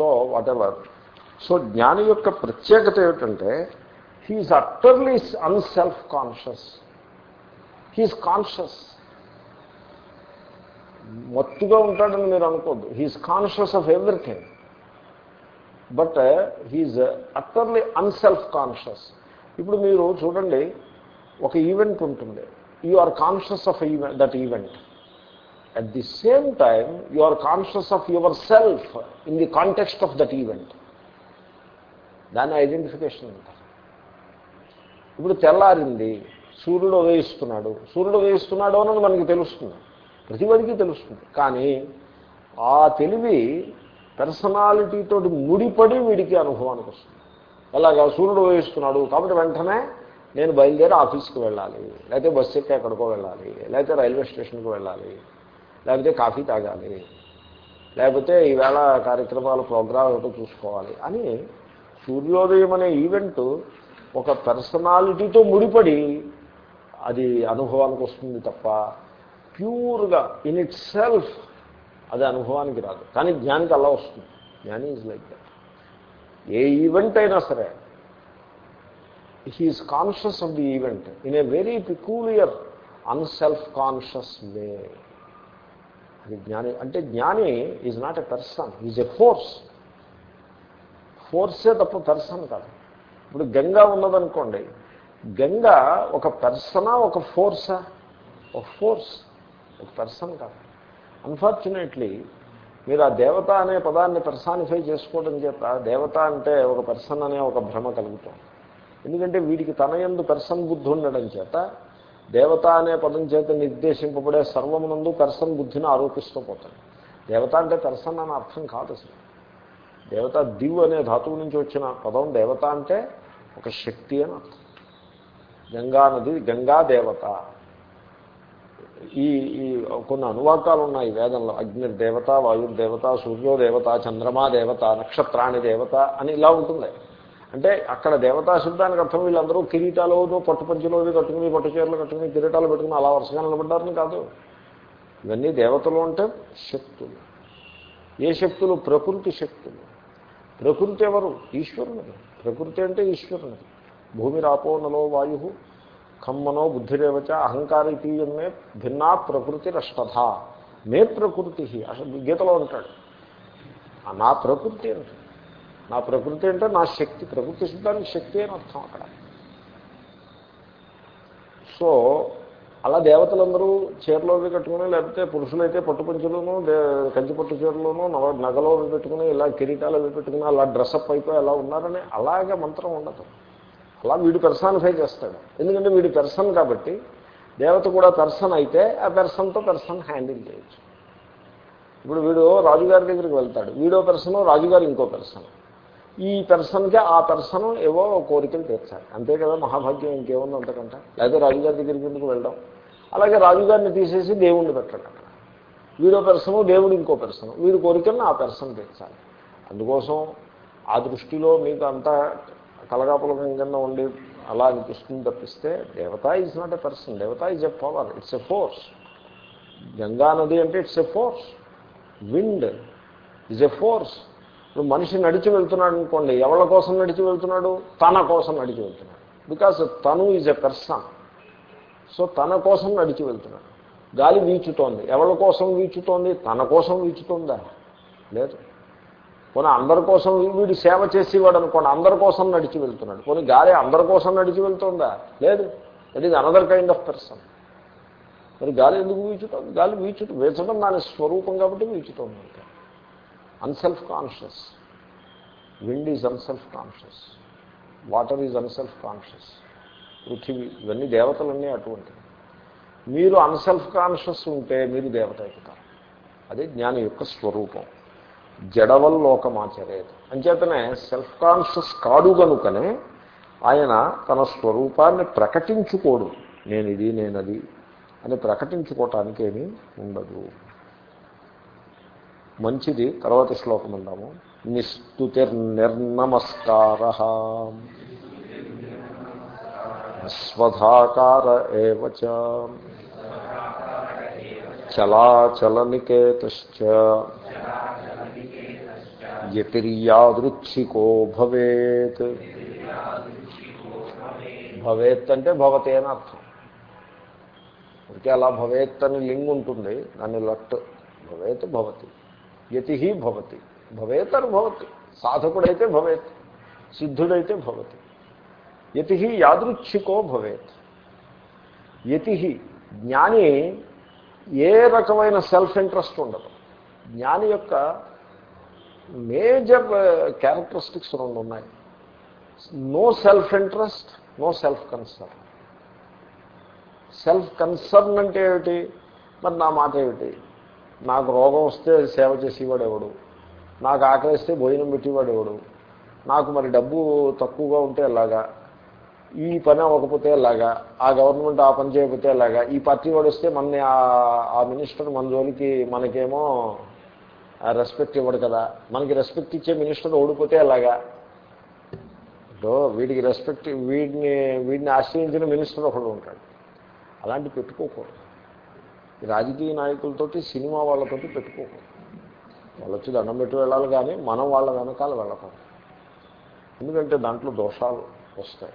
So what ever so జ్ఞాని యొక్క ప్రత్యేకత ఏమిటంటే he's utterly unself conscious he's conscious మత్తుగా ఉంటాడని మీరు అనుకోద్దు. He's conscious of everything but he's utterly unself conscious ఇప్పుడు మీరు చూడండి ఒక ఈవెంట్ ఉంటుంది. You are conscious of event that event at the same time you are conscious of your self in the context of that event దాన్ని identification అంటారు ఇప్పుడు తెల్లారింది సూర్యుడు ఉదయిస్తున్నాడు. సూర్యుడు ఉదయిస్తున్నాడు అని మనకి తెలుస్తుంది. ప్రతివాడికి తెలుస్తుంది. కానీ ఆ తెలివి పర్సనాలిటీతో ముడిపడి వీడికి అనుభవానికి వస్తుంది. అలాగా సూర్యుడు ఉదయిస్తున్నాడు కాబట్టి వెంటనే నేను బయలుదేరి ఆఫీస్కి వెళ్ళాలి. లేకపోతే బస్సు ఎక్కి ఎక్కడికో వెళ్ళాలి. లేకపోతే రైల్వే స్టేషన్కి వెళ్ళాలి. లేకపోతే కాఫీ తాగాలి. లేకపోతే ఈవేళ కార్యక్రమాలు ప్రోగ్రాం ఏమిటో చూసుకోవాలి అని సూర్యోదయం అనే ఈవెంట్ ఒక పర్సనాలిటీతో ముడిపడి అది అనుభవానికి వస్తుంది తప్ప ప్యూర్గా ఇన్ ఇట్ సెల్ఫ్ అది అనుభవానికి రాదు. కానీ జ్ఞానికి అలా వస్తుంది. జ్ఞాని ఈజ్ లైక్ దట్ ఏ ఈవెంట్ అయినా సరే he's conscious of the event in a very peculiar unself conscious way అది జ్ఞాని అంటే జ్ఞాని is not a person is a force ఫోర్సే తప్ప పర్సన్ కాదు. ఇప్పుడు గంగా ఉన్నదనుకోండి గంగా ఒక పర్సనా ఒక ఫోర్సా ఒక ఫోర్స్ ఒక పర్సన్ కాదు. అన్ఫార్చునేట్లీ మీరు ఆ దేవత అనే పదాన్ని పర్సానిఫై చేసుకోవడం చేత దేవత అంటే ఒక పర్సన్ అనే ఒక భ్రమ కలుగుతుంది. ఎందుకంటే వీడికి తన ఎందు పర్సన్ బుద్ధి ఉండడం చేత దేవత అనే పదం చేత నిర్దేశింపబడే సర్వమునందు కర్సన్ బుద్ధిని ఆరోపిస్తూ పోతాడు. దేవత అంటే కర్సన్ అని అర్థం కాదు అసలు. దేవత దివ్ అనే ధాతువు నుంచి వచ్చిన పదం దేవత అంటే ఒక శక్తి అని అర్థం. గంగా నది గంగా దేవత. ఈ ఈ కొన్ని అనువాకాలు ఉన్నాయి వేదంలో. అగ్నిర్దేవత వాయుర్దేవత సూర్యోదేవత చంద్రమా దేవత నక్షత్రాణి దేవత అని ఇలా ఉంటుంది. అంటే అక్కడ దేవతా శబ్దానికి అర్థం వీళ్ళందరూ కిరీటాలు పట్టుపంచులోవి కట్టుకుని పట్టు చీరలు కట్టుకుని కిరీటాలు పెట్టుకుని అలా వరుసగా నిలబడ్డారని కాదు. ఇవన్నీ దేవతలు అంటే శక్తులు. ఏ శక్తులు? ప్రకృతి శక్తులు. ప్రకృతి ఎవరు? ఈశ్వరునిది ప్రకృతి అంటే ఈశ్వరునిది భూమి రాపోనలో వాయు ఖమ్మనో బుద్ధిరేవచ అహంకారితీయమే భిన్నా ప్రకృతి రష్టధ మే ప్రకృతి. అసలు గీతలో ఉంటాడు నా ప్రకృతి అంటే నా ప్రకృతి అంటే నా శక్తి. ప్రకృతి శబ్దానికి శక్తి అని అర్థం అక్కడ. సో అలా దేవతలందరూ చీరలోవి కట్టుకుని లేకపోతే పురుషులైతే పట్టుపంచులను కంచి పట్టు చీరలోనూ నగలో పెట్టుకుని ఇలా కిరీటాలు అవి పెట్టుకుని అలా డ్రెస్అప్ అయిపోయి అలా ఉన్నారని అలాగే మంత్రం ఉండదు. అలా వీడు పెర్సానిఫై చేస్తాడు. ఎందుకంటే వీడు పెర్సన్ కాబట్టి దేవత కూడా పెర్సన్ అయితే ఆ పెర్సన్తో పెర్సన్ హ్యాండిల్ చేయొచ్చు. ఇప్పుడు వీడు రాజుగారి దగ్గరికి వెళ్తాడు. వీడో పెర్సన్ రాజుగారు ఇంకో పెర్సన్ ఈ పెర్సన్కి ఆ పెర్సన్ ఏవో కోరికలు తీర్చాలి. అంతే కదా మహాభాగ్యం ఇంకేముంది అంతకంటే? లేదా రాజుగారి దగ్గరికి ఎందుకు వెళ్ళడం అలాగే రాజుగారిని తీసేసి దేవుణ్ణి పెట్టడం వీడో పెర్సను దేవుడు ఇంకో పెర్సను. వీడి కోరికలను ఆ పెర్సన్ తీర్చాలి. అందుకోసం ఆ దృష్టిలో మీకు అంతా కలగాపులకం కింద ఉండి అలా అనిపిస్తుంది తప్పిస్తే దేవత ఈజ్ నాట్ ఎ పర్సన్. దేవత is a power. It's a force. Ganga నది అంటే it's a force. Wind is a force. ఇప్పుడు మనిషి నడిచి వెళ్తున్నాడు అనుకోండి ఎవరి కోసం నడిచి వెళ్తున్నాడు? తన కోసం నడిచి వెళ్తున్నాడు. బికాస్ తను ఈజ్ ఎ పర్సన్ సో తన కోసం నడిచి వెళ్తున్నాడు. గాలి వీచుతోంది. ఎవరి కోసం వీచుతోంది? తన కోసం వీచుతోందా? లేదు. పోనీ అందరి కోసం వీడు సేవ చేసేవాడు అనుకోండి అందరి కోసం నడిచి వెళ్తున్నాడు. పోనీ గాలి అందరి కోసం నడిచి వెళ్తుందా? లేదు. That is another kind of person మరి గాలి ఎందుకు వీచుతోంది? గాలి వీచుట వీచడం దాని స్వరూపం కాబట్టి వీచుతోంది అంతే. Unself conscious wind is unself conscious water is unself conscious పృథివీ ఇవన్నీ దేవతలన్నీ అటువంటివి. మీరు అన్సెల్ఫ్ కాన్షియస్ ఉంటే మీరు దేవత అవుతారు అదే జ్ఞాని యొక్క స్వరూపం. జడవల్లోకమాచరేది అంచేతనే సెల్ఫ్ కాన్షియస్ కాడు కనుకనే ఆయన తన స్వరూపాన్ని ప్రకటించుకోడు. నేను ఇది నేనది అని ప్రకటించుకోవటానికి ఏమీ ఉండదు. మంచిది. తర్వాత శ్లోకం ఉందాము నిస్తుతిర్నిర్నమస్కార. స్వధాకార ఏవచ చలాచలనికేత యతిర్యాదృచ్ఛికో భవేత్. భవేత్ అంటే భవతే అని అర్థం. అందుకే అలా భవేత్ అని లింగ్ ఉంటుంది. దాన్ని లట్. భవేత్ భవతి. యతి భవతి. భవేత్ భవతి. సాధకుడైతే భవేత్. సిద్ధుడైతే భవతి. యతి యాదృచ్ఛికో భవేత్. యతి జ్ఞాని ఏ రకమైన సెల్ఫ్ ఇంట్రెస్ట్ ఉండదు. జ్ఞాని యొక్క మేజర్ క్యారెక్టరిస్టిక్స్ రెండు ఉన్నాయి. No self interest no self concern self concern అంటే ఏమిటి? మరి నా మాట ఏమిటి? నాకు రోగం వస్తే సేవ చేసేవాడు ఎవడు? నాకు ఆకలిస్తే భోజనం పెట్టేవాడు ఎవడు? నాకు మరి డబ్బు తక్కువగా ఉంటే ఎలాగా? ఈ పని అవ్వకపోతే ఎలాగా? ఆ గవర్నమెంట్ ఆ పని చేయకపోతే ఎలాగా? ఈ పార్టీ వాడు వస్తే మన ఆ మినిస్టర్ మన జోలికి మనకేమో రెస్పెక్ట్ ఇవ్వడు కదా? మనకి రెస్పెక్ట్ ఇచ్చే మినిస్టర్ ఓడిపోతే ఎలాగా? సో వీడికి రెస్పెక్ట్ వీడిని వీడిని ఆశ్రయించిన మినిస్టర్ ఒకడు ఉంటాడు. అలాంటి పెట్టుకోకూడదు. రాజకీయ నాయకులతోటి సినిమా వాళ్ళతోటి పెట్టుకోకూడదు. వాళ్ళు వచ్చి దండం పెట్టి వెళ్ళాలి కానీ మనం వాళ్ళ వెనకాల వెళ్ళకూడదు. ఎందుకంటే దాంట్లో దోషాలు వస్తాయి.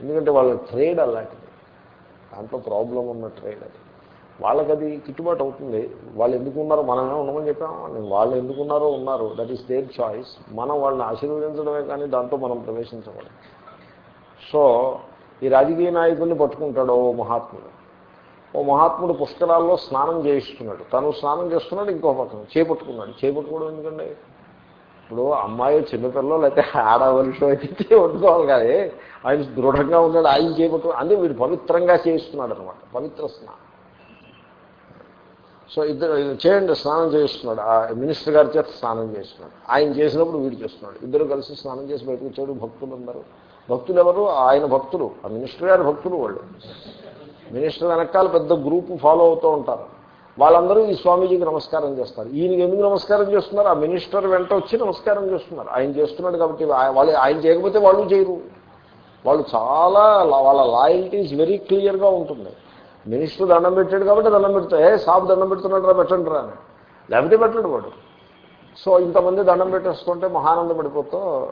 ఎందుకంటే వాళ్ళ ట్రేడ్ అలాంటిది. దాంట్లో ప్రాబ్లం ఉన్న ట్రేడ్ అది. వాళ్ళకి అది గిట్టుబాటు అవుతుంది. వాళ్ళు ఎందుకున్నారో మనమే ఉండమని చెప్పాము వాళ్ళు ఎందుకున్నారో ఉన్నారు. దట్ ఈస్ దేర్ చాయిస్ మనం వాళ్ళని ఆశీర్వదించడమే కానీ దాంతో మనం ప్రవేశించకూడదు. సో ఈ రాజకీయ నాయకుల్ని పట్టుకుంటాడు ఓ మహాత్ముడు. ఓ మహాత్ముడు పుష్కరాల్లో స్నానం చేయిస్తున్నాడు. తను స్నానం చేస్తున్నాడు ఇంకో పక్కన చేపట్టుకున్నాడు. చేపట్టుకోవడం ఎందుకండి? ఇప్పుడు అమ్మాయి చిన్నపిల్లలు లేకపోతే ఆడవలసి అయితే చేపట్టుకోవాలి కానీ ఆయన దృఢంగా ఉన్నాడు ఆయన చేపట్టు అంటే వీడు పవిత్రంగా చేయిస్తున్నాడు అనమాట పవిత్ర స్నానం. సో ఇద్దరు చేయండి స్నానం చేస్తున్నాడు ఆ మినిస్టర్ గారి చేత స్నానం చేస్తున్నాడు. ఆయన చేసినప్పుడు వీడు చేస్తున్నాడు. ఇద్దరు కలిసి స్నానం చేసి బయటకు వచ్చాడు భక్తులు అందరూ భక్తులు ఎవరు? ఆయన భక్తులు. ఆ మినిస్టర్ గారి భక్తులు వాళ్ళు. మినిస్టర్ వెనకాల పెద్ద గ్రూప్ ఫాలో అవుతూ ఉంటారు. వాళ్ళందరూ ఈ స్వామీజీకి నమస్కారం చేస్తారు. ఈయనకి ఎందుకు నమస్కారం చేస్తున్నారు? ఆ మినిస్టర్ వెంట వచ్చి నమస్కారం చేస్తున్నారు. ఆయన చేస్తున్నాడు కాబట్టి వాళ్ళు ఆయన చేయకపోతే వాళ్ళు చేయరు. వాళ్ళు చాలా వాళ్ళ లాయల్టీ వెరీ క్లియర్గా ఉంటుంది. మినిస్టర్ దండం పెట్టాడు కాబట్టి దండం పెడతా ఏ సాబ్ దండం పెడుతున్నాడు రా పెట్టండి రా అని. లేకపోతే పెట్టాడు వాడు. సో ఇంతమంది దండం పెట్టేస్తుంటే మహానందం పడిపోతూ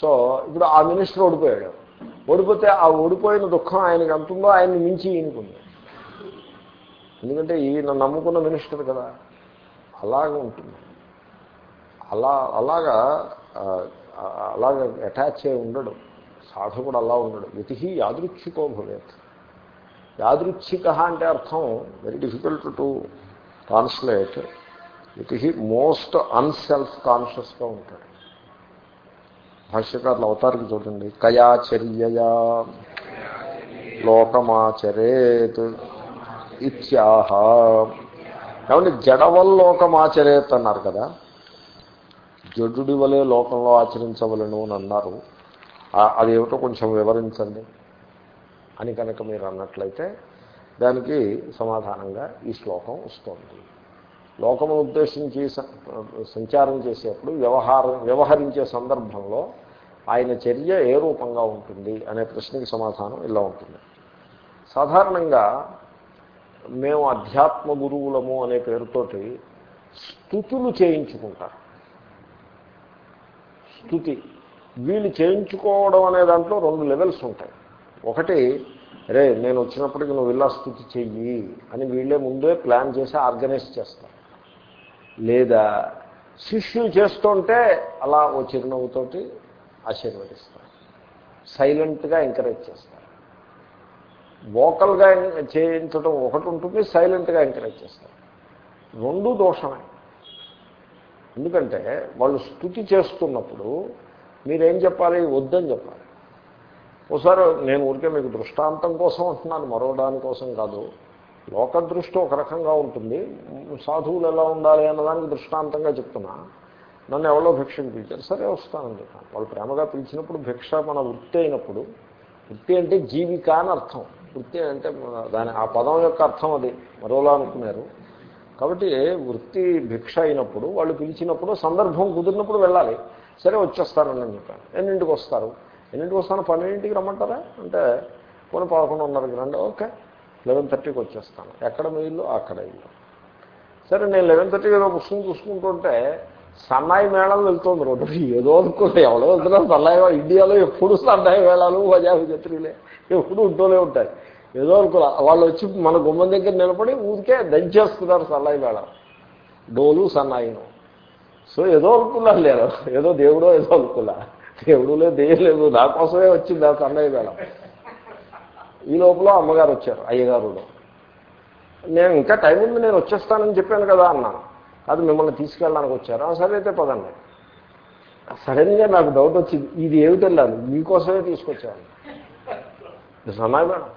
సో ఇప్పుడు ఆ మినిస్టర్ ఓడిపోయాడు. ఓడిపోతే ఆ ఓడిపోయిన దుఃఖం ఆయనకి అంతుందో ఆయన్ని మించి ఈయనకుంది ఎందుకంటే ఈయన నమ్ముకున్న మినిస్టర్ కదా అలాగ ఉంటుంది. అలా అలాగా అలాగ అటాచ్ అయి ఉండడు. సాధకుడు అలా ఉండడు. యతి యాదృచ్ఛికో భవేత్. యాదృచ్ఛిక అంటే అర్థం very difficult to translate it most unself కాన్షియస్గా ఉంటాడు. భాష్యకారులు అవతారికి చూడండి. కయాచర్యయా లోకమాచరేత్ ఇత్యాహ. ఏమంటే జడవల్లోకమాచరేత్ అన్నారు కదా? జడుడి వలె లోకంలో ఆచరించవలను అని అన్నారు. అదేమిటో కొంచెం వివరించండి అని కనుక మీరు అన్నట్లయితే దానికి సమాధానంగా ఈ శ్లోకం వస్తుంది. లోకము ఉద్దేశించి సంచారం చేసేప్పుడు వ్యవహారం వ్యవహరించే సందర్భంలో ఆయన చర్య ఏ రూపంగా ఉంటుంది అనే ప్రశ్నకి సమాధానం ఇలా ఉంటుంది. సాధారణంగా మేము అధ్యాత్మ గురువులము అనే పేరుతోటి స్థుతులు చేయించుకుంటారు. స్థుతి. వీళ్ళు చేయించుకోవడం అనే దాంట్లో రెండు లెవెల్స్ ఉంటాయి. ఒకటి రే నేను వచ్చినప్పటికి నువ్వు ఇలా స్థుతి చెయ్యి అని వీళ్ళే ముందే ప్లాన్ చేసి ఆర్గనైజ్ చేస్తారు. లేదా శిష్యులు చేస్తుంటే అలా ఓ చిరునవ్వుతోటి ఆశీర్వదిస్తారు. సైలెంట్గా ఎంకరేజ్ చేస్తారు. వోకల్గా చేయించడం ఒకటి ఉంటుంది సైలెంట్గా ఎంకరేజ్ చేస్తారు. రెండు దోషమే. ఎందుకంటే వాళ్ళు స్థుతి చేస్తున్నప్పుడు మీరేం చెప్పాలి? వద్దని చెప్పాలి. ఒకసారి నేను ఊరికే మీకు దృష్టాంతం కోసం అంటున్నాను మరో దానికోసం కాదు. లోక దృష్టి ఒక రకంగా ఉంటుంది. సాధువులు ఎలా ఉండాలి అన్నదానికి దృష్టాంతంగా చెప్తున్నా. నన్ను ఎవరో భిక్షకు పిలిచారు. సరే వస్తానని చెప్పాను. వాళ్ళు ప్రేమగా పిలిచినప్పుడు భిక్ష మన వృత్తి అయినప్పుడు వృత్తి అంటే జీవిక అని అర్థం. వృత్తి అంటే దాని ఆ పదం యొక్క అర్థం అది. మరోలా అనుకున్నారు. కాబట్టి వృత్తి భిక్ష అయినప్పుడు వాళ్ళు పిలిచినప్పుడు సందర్భం కుదిరినప్పుడు వెళ్ళాలి. సరే వచ్చేస్తానని నేను చెప్పాను. ఎన్నింటికి వస్తారు? ఎన్నింటికి వస్తాను? పన్నెండింటికి రమ్మంటారా? అంటే పోనీ పదకొండున్నరకి రండి. ఓకే. లెవెన్ థర్టీకి వచ్చేస్తాను. ఎక్కడ మీ ఇల్లు? అక్కడ ఇల్లు. సరే నేను లెవెన్ థర్టీకి ఏదో పుస్తకం చూసుకుంటుంటే సన్నాయి మేళం వెళ్తుంది రోడ్డు ఏదో అనుకుంటే ఎవరో వెళ్తున్నారు. సన్నాయి ఇండియాలో ఎప్పుడు సన్నాయి మేళాలు భజాభిజత్రులే ఎప్పుడు ఉంటూనే ఉంటాయి. ఏదో అనుకున్నా వాళ్ళు వచ్చి మన గుమ్మం దగ్గర నిలబడి ఊరికే దంచేస్తున్నారు సన్నాయి మేళం. డోలు సన్నాయిను. సో ఏదో అనుకున్నారు లేరు. ఏదో దేవుడో ఏదో అనుకున్నా. దేవుడు లేదు దేయం లేదు. నా కోసమే వచ్చింది ఆ సన్నాయి మేళం. ఈ లోపల అమ్మగారు వచ్చారు అయ్యగారు నేను ఇంకా టైం ఉంది నేను వచ్చేస్తానని చెప్పాను కదా అన్నాను. అది మిమ్మల్ని తీసుకెళ్ళడానికి వచ్చారు? సరే అయితే పదండి. సడన్గా నాకు డౌట్ వచ్చింది ఇది ఏమిటెళ్ళాను మీకోసమే తీసుకొచ్చాను. సన్నాయి మేడం.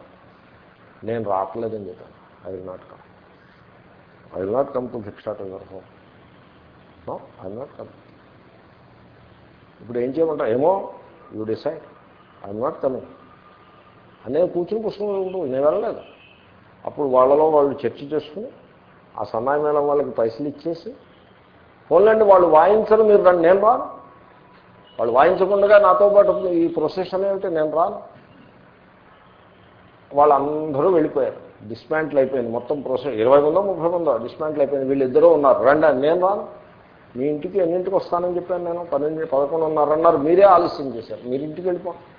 నేను రావట్లేదని చెప్పాను I will not come. I will not come to start your home. No I will not come. ఇప్పుడు ఏం చేయమంటా ఏమో you decide. I will not coming నేను కూర్చుని పుస్తకం చదువుకుంటూ నేను వెళ్ళలేదు. అప్పుడు వాళ్ళలో వాళ్ళు చర్చ చేసుకుని ఆ సన్నాయి మేళం వాళ్ళకి పైసలు ఇచ్చేసి పోలండి వాళ్ళు వాయించరు మీరు రండి నేను రాను. వాళ్ళు వాయించకుండా నాతో పాటు ఈ ప్రొసెషన్ ఏమిటి నేను రాను. వాళ్ళందరూ వెళ్ళిపోయారు. డిస్మాంటిల్ అయిపోయింది. మొత్తం ప్రొసెస్ ఇరవై మందో ముప్పై మందో డిస్మాంటిల్ అయిపోయింది. వీళ్ళిద్దరూ ఉన్నారు. రండి నేను రాను. మీ ఇంటికి ఎన్నింటికి వస్తానని చెప్పాను నేను. పన్నెండు పదకొండున్నర అన్నారు. మీరే ఆలస్యం చేశారు. మీరు ఇంటికి వెళ్ళిపోండి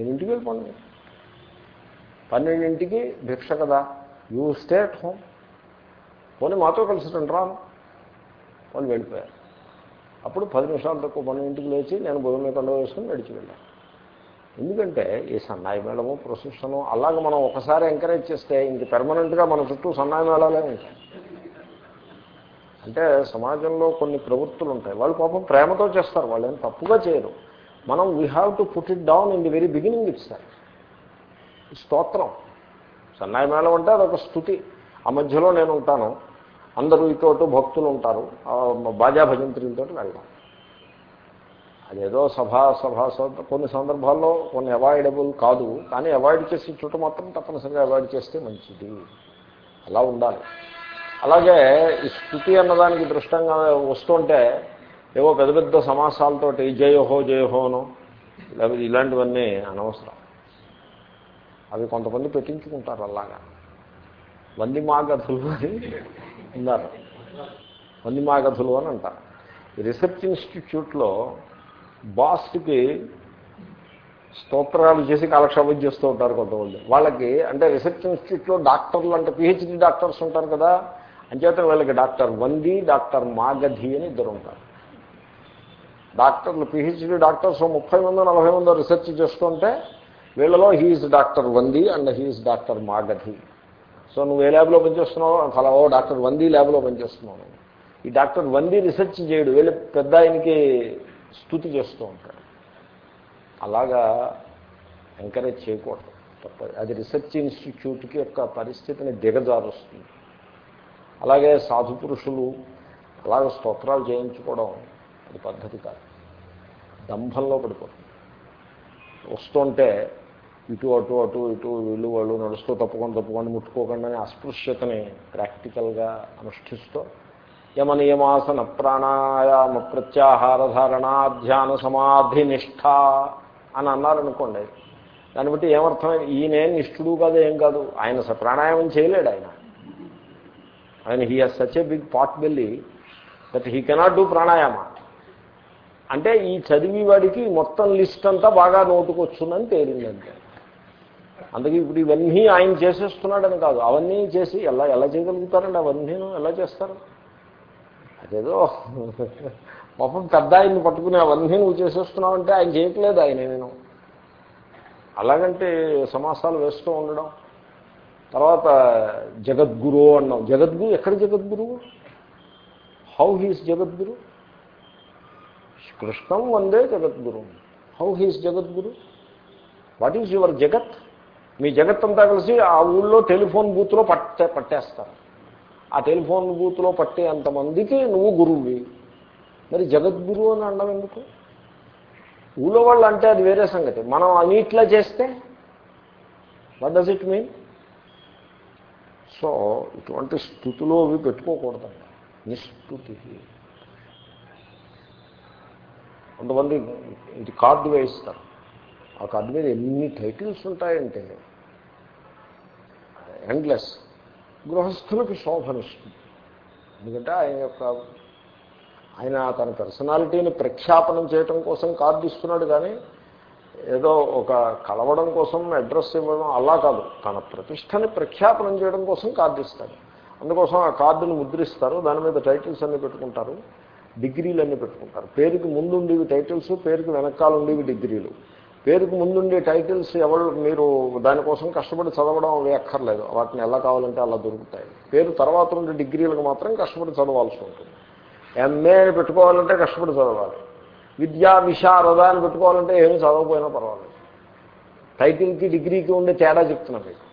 మీరు ఇంటికి వెళ్ళిపోండి. పన్నెండింటికి భిక్ష కదా. You stay at home. పోనీ మాతో కలిసి రండి రాను. వాళ్ళు వెళ్ళిపోయారు. అప్పుడు పది నిమిషాల తక్కువ పన్నెండింటికి లేచి నేను భుజం మీద కండ వేసుకుని నడిచి వెళ్ళాను. ఎందుకంటే ఈ సన్నాయి మేళము ప్రొసెషను అలాగ మనం ఒకసారి ఎంకరేజ్ చేస్తే ఇంక పెర్మనెంట్గా మన చుట్టూ సన్నాయి మేళాలే ఉంటాయి. అంటే సమాజంలో కొన్ని ప్రవృత్తులు ఉంటాయి. వాళ్ళు పాపం ప్రేమతో చేస్తారు. వాళ్ళు ఏం తప్పుగా చేయరు. మనం we have to put it down in the very beginning it's స్తోత్రం. సన్నాయి మేళం అంటే అదొక స్థుతి ఆ మధ్యలో నేను ఉంటాను. అందరూ ఇటు భక్తులు ఉంటారు. బాజా భజంత్రులతో వెళ్దాం. అదేదో సభా సభా కొన్ని సందర్భాల్లో కొన్ని అవాయిడబుల్ కాదు. కానీ అవాయిడ్ చేసి చోట మాత్రం తప్పనిసరిగా అవాయిడ్ చేస్తే మంచిది. అలా ఉండాలి. అలాగే ఈ స్థుతి అన్నదానికి దృష్టంగా వస్తుంటే ఏవో పెద్ద పెద్ద సమాసాలతోటి జయహో జయహోను లేకపోతే ఇలాంటివన్నీ అనవసరం. అవి కొంతమంది పెట్టించుకుంటారు అలాగా. వంది మాగధులు అని ఉన్నారు వంది మాగధులు అని అంటారు. రీసెర్చ్ ఇన్స్టిట్యూట్లో బాస్కి స్తోత్రాలు చేసి కాలక్షేపం చేస్తూ ఉంటారు కొంతమంది. వాళ్ళకి అంటే రీసెర్చ్ ఇన్స్టిట్యూట్లో డాక్టర్లు అంటే పిహెచ్డి డాక్టర్స్ ఉంటారు కదా. అంచేత వీళ్ళకి డాక్టర్ వంది డాక్టర్ మాగధి అని ఇద్దరు ఉంటారు. డాక్టర్లు పిహెచ్డి డాక్టర్స్ ముప్పై మంది నలభై మంది రీసెర్చ్ చేస్తుంటే వీళ్ళలో he's doctor Vandi and he's doctor Magadhi. So నువ్వు ఏ ల్యాబ్లో పనిచేస్తున్నావు? అలా ఓ డాక్టర్ వంది ల్యాబ్లో పనిచేస్తున్నావు. ఈ డాక్టర్ వంది రీసెర్చ్ చేయడు వీళ్ళు పెద్ద ఆయనకి స్థుతి చేస్తూ ఉంటాడు అలాగా ఎంకరేజ్ చేయకూడదు. తప్ప అది రీసెర్చ్ ఇన్స్టిట్యూట్కి యొక్క పరిస్థితిని దిగజారుస్తుంది. అలాగే సాధు పురుషులు అలాగే స్తోత్రాలు చేయించుకోవడం అది పద్ధతి కాదు. దంభంలో పడిపోతుంది వస్తుంటే ఇటు అటు అటు ఇటు వీళ్ళు వాళ్ళు నడుస్తూ తప్పకుండా తప్పుకొని ముట్టుకోకుండా అస్పృశ్యతని ప్రాక్టికల్గా అనుష్ఠిస్తూ యమనియమాసన ప్రాణాయామ ప్రత్యాహార ధారణ ధ్యాన సమాధి నిష్ఠ అని అన్నారనుకోండి దాన్ని బట్టి ఏమర్థం? ఈయనేం నిష్ఠుడు కాదు ఏం కాదు. ఆయన స- ప్రాణాయామం చేయలేడు ఆయన. ఆయన he has such a big pot belly that he cannot do pranayama అంటే ఈ చదివి వాడికి మొత్తం లిస్ట్ అంతా బాగా నోటుకొచ్చుందని తేలిందంటే అందుకే ఇప్పుడు ఇవన్నీ ఆయన చేసేస్తున్నాడని కాదు. అవన్నీ చేసి ఎలా ఎలా చేయగలుగుతారండి? అవన్నీ ఎలా చేస్తారు? అదేదో పాపం పెద్ద ఆయన్ని పట్టుకుని అవన్నీ నువ్వు చేసేస్తున్నావు అంటే ఆయన చేయట్లేదు ఆయన నేను. అలాగంటే సమాసాలు వేస్తూ ఉండడం. తర్వాత జగద్గురు అన్నాం. జగద్గురు ఎక్కడ జగద్గురువు హౌ హీస్ జగద్గురు? కృష్ణం వందే జగద్గురు. How he's Jagadguru? What is your జగత్? మీ జగత్ అంతా కలిసి ఆ ఊళ్ళో టెలిఫోన్ బూత్లో పట్టే పట్టేస్తారు. ఆ టెలిఫోన్ బూత్లో పట్టే అంతమందికి నువ్వు గురువువి మరి జగద్గురు అని అనడం ఎందుకు? ఊళ్ళో వాళ్ళు అంటే అది వేరే సంగతి. మనం అన్నిట్లా చేస్తే what does it mean so ఇటువంటి స్థుతులు అవి పెట్టుకోకూడదండి. నిస్థుతి. కొంతమంది ఇది కార్డు వేయిస్తారు ఆ కార్డు మీద ఎన్ని టైటిల్స్ ఉంటాయంటే ఎండ్లెస్ గృహస్థులకు శోభనిస్తుంది ఎందుకంటే ఆయన యొక్క ఆయన తన పర్సనాలిటీని ప్రఖ్యాపనం చేయటం కోసం కార్డు ఇస్తున్నాడు కానీ ఏదో ఒక కలవడం కోసం అడ్రస్ ఇవ్వడం అలా కాదు. తన ప్రతిష్టని ప్రఖ్యాపనం చేయడం కోసం కార్డు ఇస్తాడు. అందుకోసం ఆ కార్డును ముద్రిస్తారు. దాని మీద టైటిల్స్ అన్నీ పెట్టుకుంటారు. డిగ్రీలు అన్నీ పెట్టుకుంటారు. పేరుకి ముందు ఉండేవి టైటిల్స్ పేరుకి వెనకాల ఉండేవి డిగ్రీలు. పేరుకు ముందుండే టైటిల్స్ ఎవరు మీరు దానికోసం కష్టపడి చదవడం అవి అక్కర్లేదు వాటిని ఎలా కావాలంటే అలా దొరుకుతాయి. పేరు తర్వాత ఉండే డిగ్రీలకు మాత్రం కష్టపడి చదవాల్సి ఉంటుంది. ఎంఏ పెట్టుకోవాలంటే కష్టపడి చదవాలి. విద్యా విశారద అని పెట్టుకోవాలంటే ఏమి చదవకపోయినా పర్వాలేదు. టైటిల్కి డిగ్రీకి ఉండే తేడా చెప్తున్నా మీకు.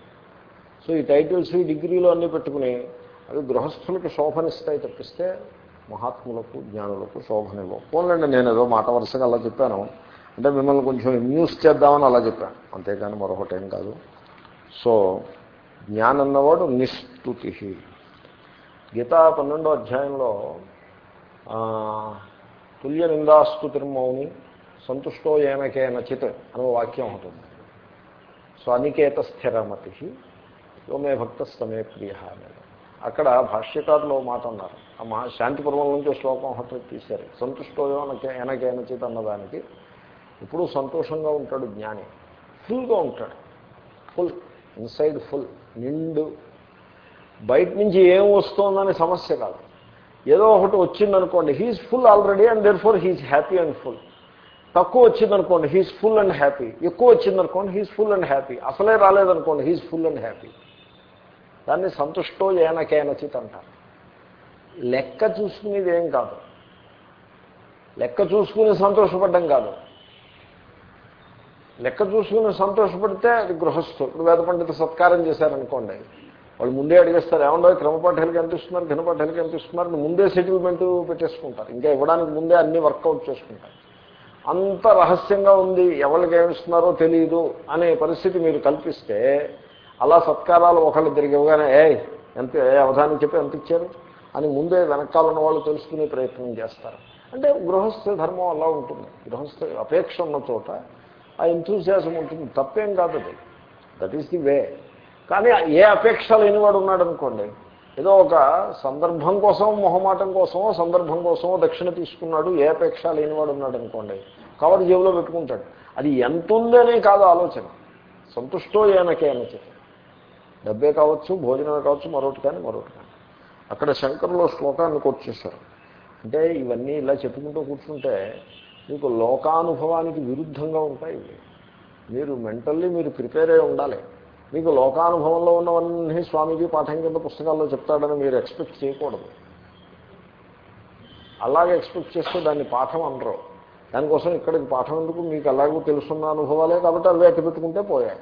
సో ఈ టైటిల్స్ ఈ డిగ్రీలు అన్నీ పెట్టుకుని అవి గృహస్థులకు శోభనిస్తాయి తప్పిస్తే మహాత్ములకు జ్ఞానులకు శోభనివ్వ పోన్లండి నేను ఏదో మాట వరుసగా అలా చెప్పాను. అంటే మిమ్మల్ని కొంచెం న్యూస్ చేద్దామని అలా చెప్పాను అంతేకాని మరొకటేం కాదు. సో జ్ఞానం అన్నవాడు నిస్తుతి. గీతా పన్నెండో అధ్యాయంలో తుల్య నిందాస్తుతిర్మౌని సంతుష్టో ఏనకేన చిత్ అనే వాక్యం ఉంటుంది. సో అనికేత స్థిరమతి యోమే భక్త సమే ప్రియ అనేది అక్కడ భాష్యకారులు మాట అన్నారు. ఆ మహా శాంతి నుంచి శ్లోకం ఒకటి తీశారు. సంతుష్టోయో ఎనకేన చిత్ అన్నదానికి. ఇప్పుడు సంతోషంగా ఉంటాడు జ్ఞాని. ఫుల్గా ఉంటాడు. ఫుల్ ఇన్సైడ్ ఫుల్ నిండు. బయట నుంచి ఏం వస్తుందని సమస్య కాదు. ఏదో ఒకటి వచ్చిందనుకోండి he is full already and therefore he is happy and full తక్కువ వచ్చిందనుకోండి హీఈస్ ఫుల్ అండ్ హ్యాపీ ఎక్కువ వచ్చిందనుకోండి హీఈస్ ఫుల్ అండ్ హ్యాపీ అసలే రాలేదనుకోండి హీఈస్ ఫుల్ అండ్ హ్యాపీ దాన్ని సంతుష్టో ఏనకేనచిత్ అంటారు. లెక్క చూసుకునేది ఏం కాదు. లెక్క చూసుకుని సంతోషపడ్డం కాదు. లెక్క చూసుకుని సంతోషపడితే అది గృహస్థు. ఇప్పుడు వేద పండిత సత్కారం చేశారనుకోండి. వాళ్ళు ముందే అడిగేస్తారు ఏమన్నా క్రమపాఠాలకి ఎంత ఇస్తున్నారు ఘనపాఠాలకి ఎంత ఇస్తున్నారు? ముందే సెటిల్మెంట్ పెట్టేసుకుంటారు. ఇంకా ఇవ్వడానికి ముందే అన్ని వర్కౌట్ చేసుకుంటారు. అంత రహస్యంగా ఉంది ఎవరికి ఏమిస్తున్నారో తెలియదు అనే పరిస్థితి మీరు కల్పిస్తే అలా సత్కారాలు ఒకళ్ళు తిరిగి ఇవ్వగానే ఏ ఎంత ఏ అవధానం చెప్పి ఎంత ఇచ్చారు? అని ముందే వెనకాలన్న వాళ్ళు తెలుసుకునే ప్రయత్నం చేస్తారు. అంటే గృహస్థ ధర్మం అలా ఉంటుంది. గృహస్థ అపేక్ష ఉన్న చోట ఆ ఎంతూసియాసం ఉంటుంది. తప్పేం కాదు అది. దట్ ఈస్ ది వే కానీ ఏ అపేక్ష లేనివాడు ఉన్నాడు అనుకోండి ఏదో ఒక సందర్భం కోసం మొహమాటం కోసమో సందర్భం కోసమో దక్షిణ తీసుకున్నాడు ఏ అపేక్ష లేనివాడు ఉన్నాడు అనుకోండి కవర్ జేబులో పెట్టుకుంటాడు. అది ఎంత ఉందనే కాదు ఆలోచన. సంతుష్టో ఏనకే అనచే డబ్బే కావచ్చు భోజనమే కావచ్చు మరొకటి కానీ మరొకటి కానీ. అక్కడ శంకరులో శ్లోకాన్ని కొట్టేశారు అంటే ఇవన్నీ ఇలా చెప్పుకుంటూ కూర్చుంటే మీకు లోకానుభవానికి విరుద్ధంగా ఉంటాయి మీరు మెంటల్లీ మీరు ప్రిపేర్ అయి ఉండాలి. మీకు లోకానుభవంలో ఉన్నవన్నీ స్వామీజీ పాఠం కింద పుస్తకాల్లో చెప్తాడని మీరు ఎక్స్పెక్ట్ చేయకూడదు. అలాగే ఎక్స్పెక్ట్ చేస్తే దాన్ని పాఠం అనరు. దానికోసం ఇక్కడికి పాఠం ఎందుకు? మీకు ఎలాగో తెలుసున్న అనుభవాలే కాబట్టి అవి ఎట్టి పెట్టుకుంటే పోయాయి.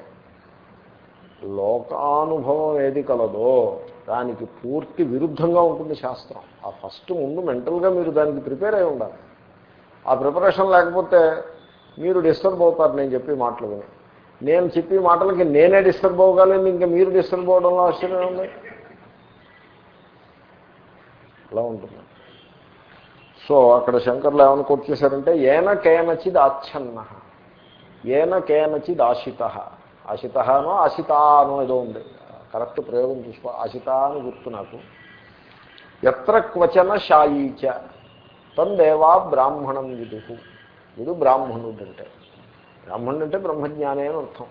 లోకానుభవం ఏది కలదో దానికి పూర్తి విరుద్ధంగా ఉంటుంది శాస్త్రం. ఆ ఫస్ట్ ముందు మెంటల్గా మీరు దానికి ప్రిపేర్ అయి ఉండాలి. ఆ ప్రిపరేషన్ లేకపోతే మీరు డిస్టర్బ్ అవుతారు నేను చెప్పి మాటలు విని. నేను చెప్పి మాటలకి నేనే డిస్టర్బ్ అవ్వగలను ఇంకా మీరు డిస్టర్బ్ అవ్వడంలో ఆశ్చర్యం ఉంది అలా ఉంటుంది. సో అక్కడ శంకర్లు ఏమని కొట్టేశారంటే ఏన కేనచిద్ ఆచ్ఛన్న ఏన కేనచిద్ ఆశిత. ఆశితనో ఆశితానో ఏదో ఉంది. కరెక్ట్ ప్రయోగం చూసుకో. ఆశిత అని గుర్తు నాకు. ఎత్ర క్వచన శాయీచ తందేవా బ్రాహ్మణం విదుహు విదు బ్రాహ్మణుడు అంటే బ్రాహ్మణుడు అంటే బ్రహ్మజ్ఞాని అని అర్థం.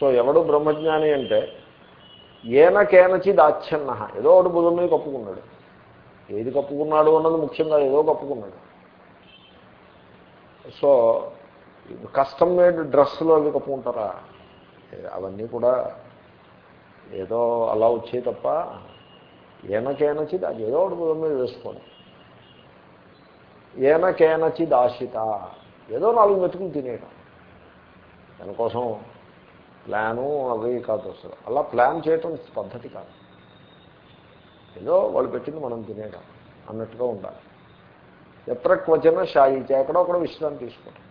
సో ఎవడు బ్రహ్మజ్ఞాని అంటే ఏన కేనచి దాచ్ఛన్న ఏదో ఒకటి బుధం మీద కప్పుకున్నాడు. ఏది కప్పుకున్నాడు అన్నది ముఖ్యంగా ఏదో కప్పుకున్నాడు. సో కస్టమ్ మేడ్ డ్రెస్సులు అవి కప్పుకుంటారా అవన్నీ కూడా ఏదో అలా వచ్చాయి తప్ప ఏనకేనచి అది ఏదో ఒకటి బుధం మీద వేసుకోండి. ఏనకేనచి ఆశిత ఏదో నాలుగు మెతుకులు తినేయడం దానికోసం ప్లాను అవి కాదు అసలు. అలా ప్లాన్ చేయటం పద్ధతి కాదు. ఏదో వాళ్ళు పెట్టింది మనం తినేయడం అన్నట్టుగా ఉండాలి. ఎత్ర క్వచన షాయిచ ఎక్కడో ఒకడో విశ్రాంతి తీసుకుంటాం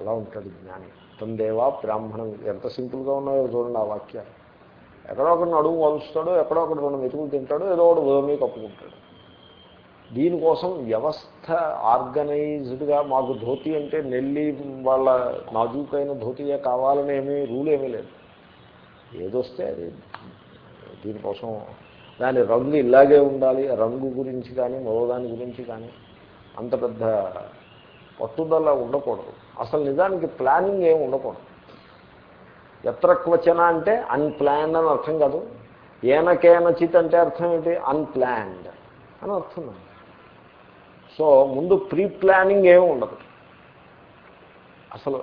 అలా ఉంటాడు జ్ఞాని. తందేవా బ్రాహ్మణం. ఎంత సింపుల్గా ఉన్నాయో చూడండి ఆ వాక్యాలు. ఎక్కడో ఒకటి అడుగు వలుస్తాడు ఎక్కడో ఒకటి రెండు మెతుకులు తింటాడు ఏదో ఒకటి భూమి కప్పుకుంటాడు. దీనికోసం వ్యవస్థ ఆర్గనైజ్డ్గా మాకు ధోతి అంటే నెల్లి వాళ్ళ నాజూకైన ధోతియే కావాలని ఏమీ రూల్ ఏమీ లేదు. ఏదొస్తే అది దీనికోసం దాని రంగు ఇలాగే ఉండాలి. రంగు గురించి కానీ మరో దాని గురించి కానీ అంత పెద్ద పట్టుదల ఉండకూడదు. అసలు నిజానికి ప్లానింగ్ ఏమి ఉండకూడదు. ఎత్ర క్వచన అంటే అన్ప్లాన్డ్ అని అర్థం కాదు. ఏనకేనచిత్ అంటే అర్థం ఏంటి? అన్ప్లాన్డ్ అని అర్థం సో ముందు ప్రీ ప్లానింగ్ ఏమి ఉండదు. అసలు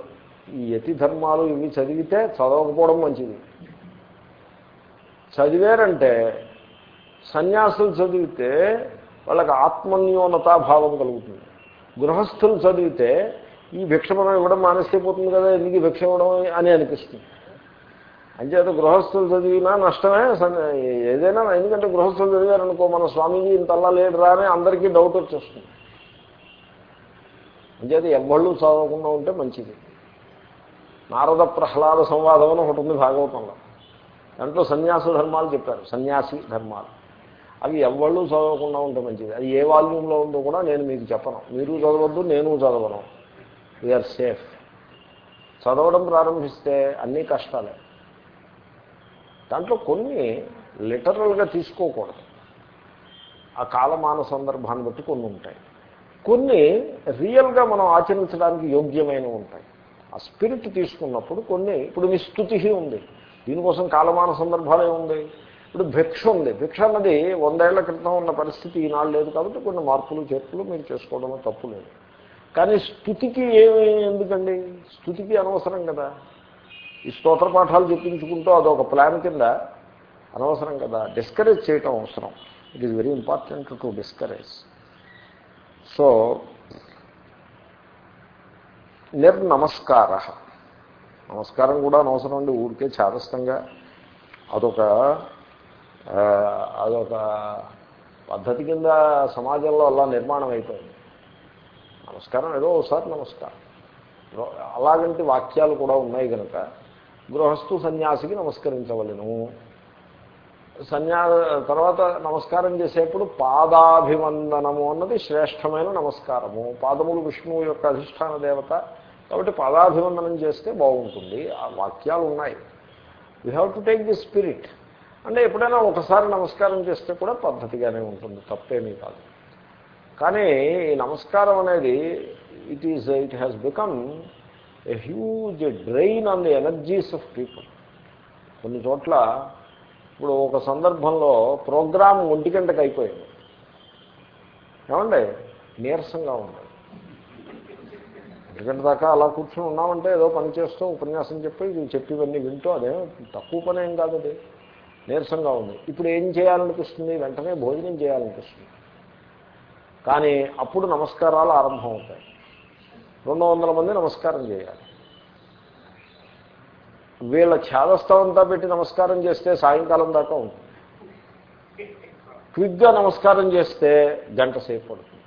ఈ యతి ధర్మాలు ఇవి చదివితే చదవకపోవడం మంచిది. చదివారంటే సన్యాసులు చదివితే వాళ్ళకి ఆత్మన్యూనతా భావం కలుగుతుంది. గృహస్థులు చదివితే ఈ భిక్ష మనం ఇవ్వడం మానేసేపోతుంది కదా ఎందుకు భిక్ష ఇవ్వడం అని అనిపిస్తుంది. అంచేత గృహస్థులు చదివినా నష్టమే ఏదైనా ఎందుకంటే గృహస్థులు చదివారనుకో మన స్వామీజీ ఇంతల్లా లేడు రా అని అందరికీ డౌట్ వచ్చేస్తుంది. అంచేత ఎవ్వళ్ళు చదవకుండా ఉంటే మంచిది. నారద ప్రహ్లాద సంవాదం అని ఒకటి ఉంది భాగవతంలో. దాంట్లో సన్యాస ధర్మాలు చెప్పారు సన్యాసి ధర్మాలు. అవి ఎవళ్ళు చదవకుండా ఉంటే మంచిది. అది ఏ వాల్యూమ్లో ఉందో కూడా నేను మీకు చెప్పను. మీరు చదవద్దు నేను చదవను. వీఆర్ సేఫ్ చదవడం ప్రారంభిస్తే అన్నీ కష్టాలే. దాంట్లో కొన్ని లిటరల్గా తీసుకోకూడదు. ఆ కాలమాన సందర్భాన్ని బట్టి కొన్ని ఉంటాయి. కొన్ని రియల్గా మనం ఆచరించడానికి యోగ్యమైనవి ఉంటాయి. ఆ స్పిరిట్ తీసుకున్నప్పుడు కొన్ని ఇప్పుడు మీ స్థుతి ఉంది. దీనికోసం కాలమాన సందర్భాలే ఉంది ఇప్పుడు భిక్ష ఉంది. భిక్ష అన్నది వందేళ్ళ క్రితం ఉన్న పరిస్థితి ఈనాడు లేదు కాబట్టి కొన్ని మార్పులు చేర్పులు మీరు చేసుకోవడంలో తప్పు లేదు. కానీ స్థుతికి ఏమి ఎందుకండి? స్థుతికి అనవసరం కదా. ఈ స్తోత్ర పాఠాలు చెప్పించుకుంటూ అదొక ప్లాన్ కింద అనవసరం కదా. డిస్కరేజ్ చేయటం అవసరం. It is very important to discourage so నిర్నమస్కార. నమస్కారం కూడా అనవసరం అండి ఊరికే చాదస్తంగా. అదొక అదొక పద్ధతి కింద సమాజంలో అలా నిర్మాణం అయిపోయింది నమస్కారం ఏదో ఒకసారి నమస్కారం. అలాగంటి వాక్యాలు కూడా ఉన్నాయి కనుక గృహస్థు సన్యాసికి నమస్కరించవలను. సన్యా తర్వాత నమస్కారం చేసేప్పుడు పాదాభివందనము అన్నది శ్రేష్టమైన నమస్కారము. పాదములు విష్ణువు యొక్క అధిష్టాన దేవత కాబట్టి పాదాభివందనం చేస్తే బాగుంటుంది. ఆ వాక్యాలు ఉన్నాయి. You have to take the spirit అంటే ఎప్పుడైనా ఒకసారి నమస్కారం చేస్తే కూడా పద్ధతిగానే ఉంటుంది తప్పేమీ కాదు. కానీ ఈ నమస్కారం అనేది it is it has become a huge drain on the energies of people కొన్ని చోట్ల ఇప్పుడు ఒక సందర్భంలో ప్రోగ్రాం ఒంటి గంటకు అయిపోయింది. ఏమండి? నీరసంగా ఉంది. ఒంటి గంట దాకా అలా కూర్చొని ఉన్నామంటే ఏదో పని చేస్తూ ఉపన్యాసం చెప్పి ఇది చెప్పివన్నీ వింటూ అదే తక్కువ పని ఏం కాదు అది. నీరసంగా ఉంది. ఇప్పుడు ఏం చేయాలనిపిస్తుంది? వెంటనే భోజనం చేయాలనిపిస్తుంది. కానీ అప్పుడు నమస్కారాలు ఆరంభం అవుతాయి రెండు వందల మంది నమస్కారం చేయాలి. వీళ్ళ ఛాదస్థవంతా పెట్టి నమస్కారం చేస్తే సాయంకాలం దాకా ఉంటుంది. క్విక్గా నమస్కారం చేస్తే గంట సేపు పడుతుంది.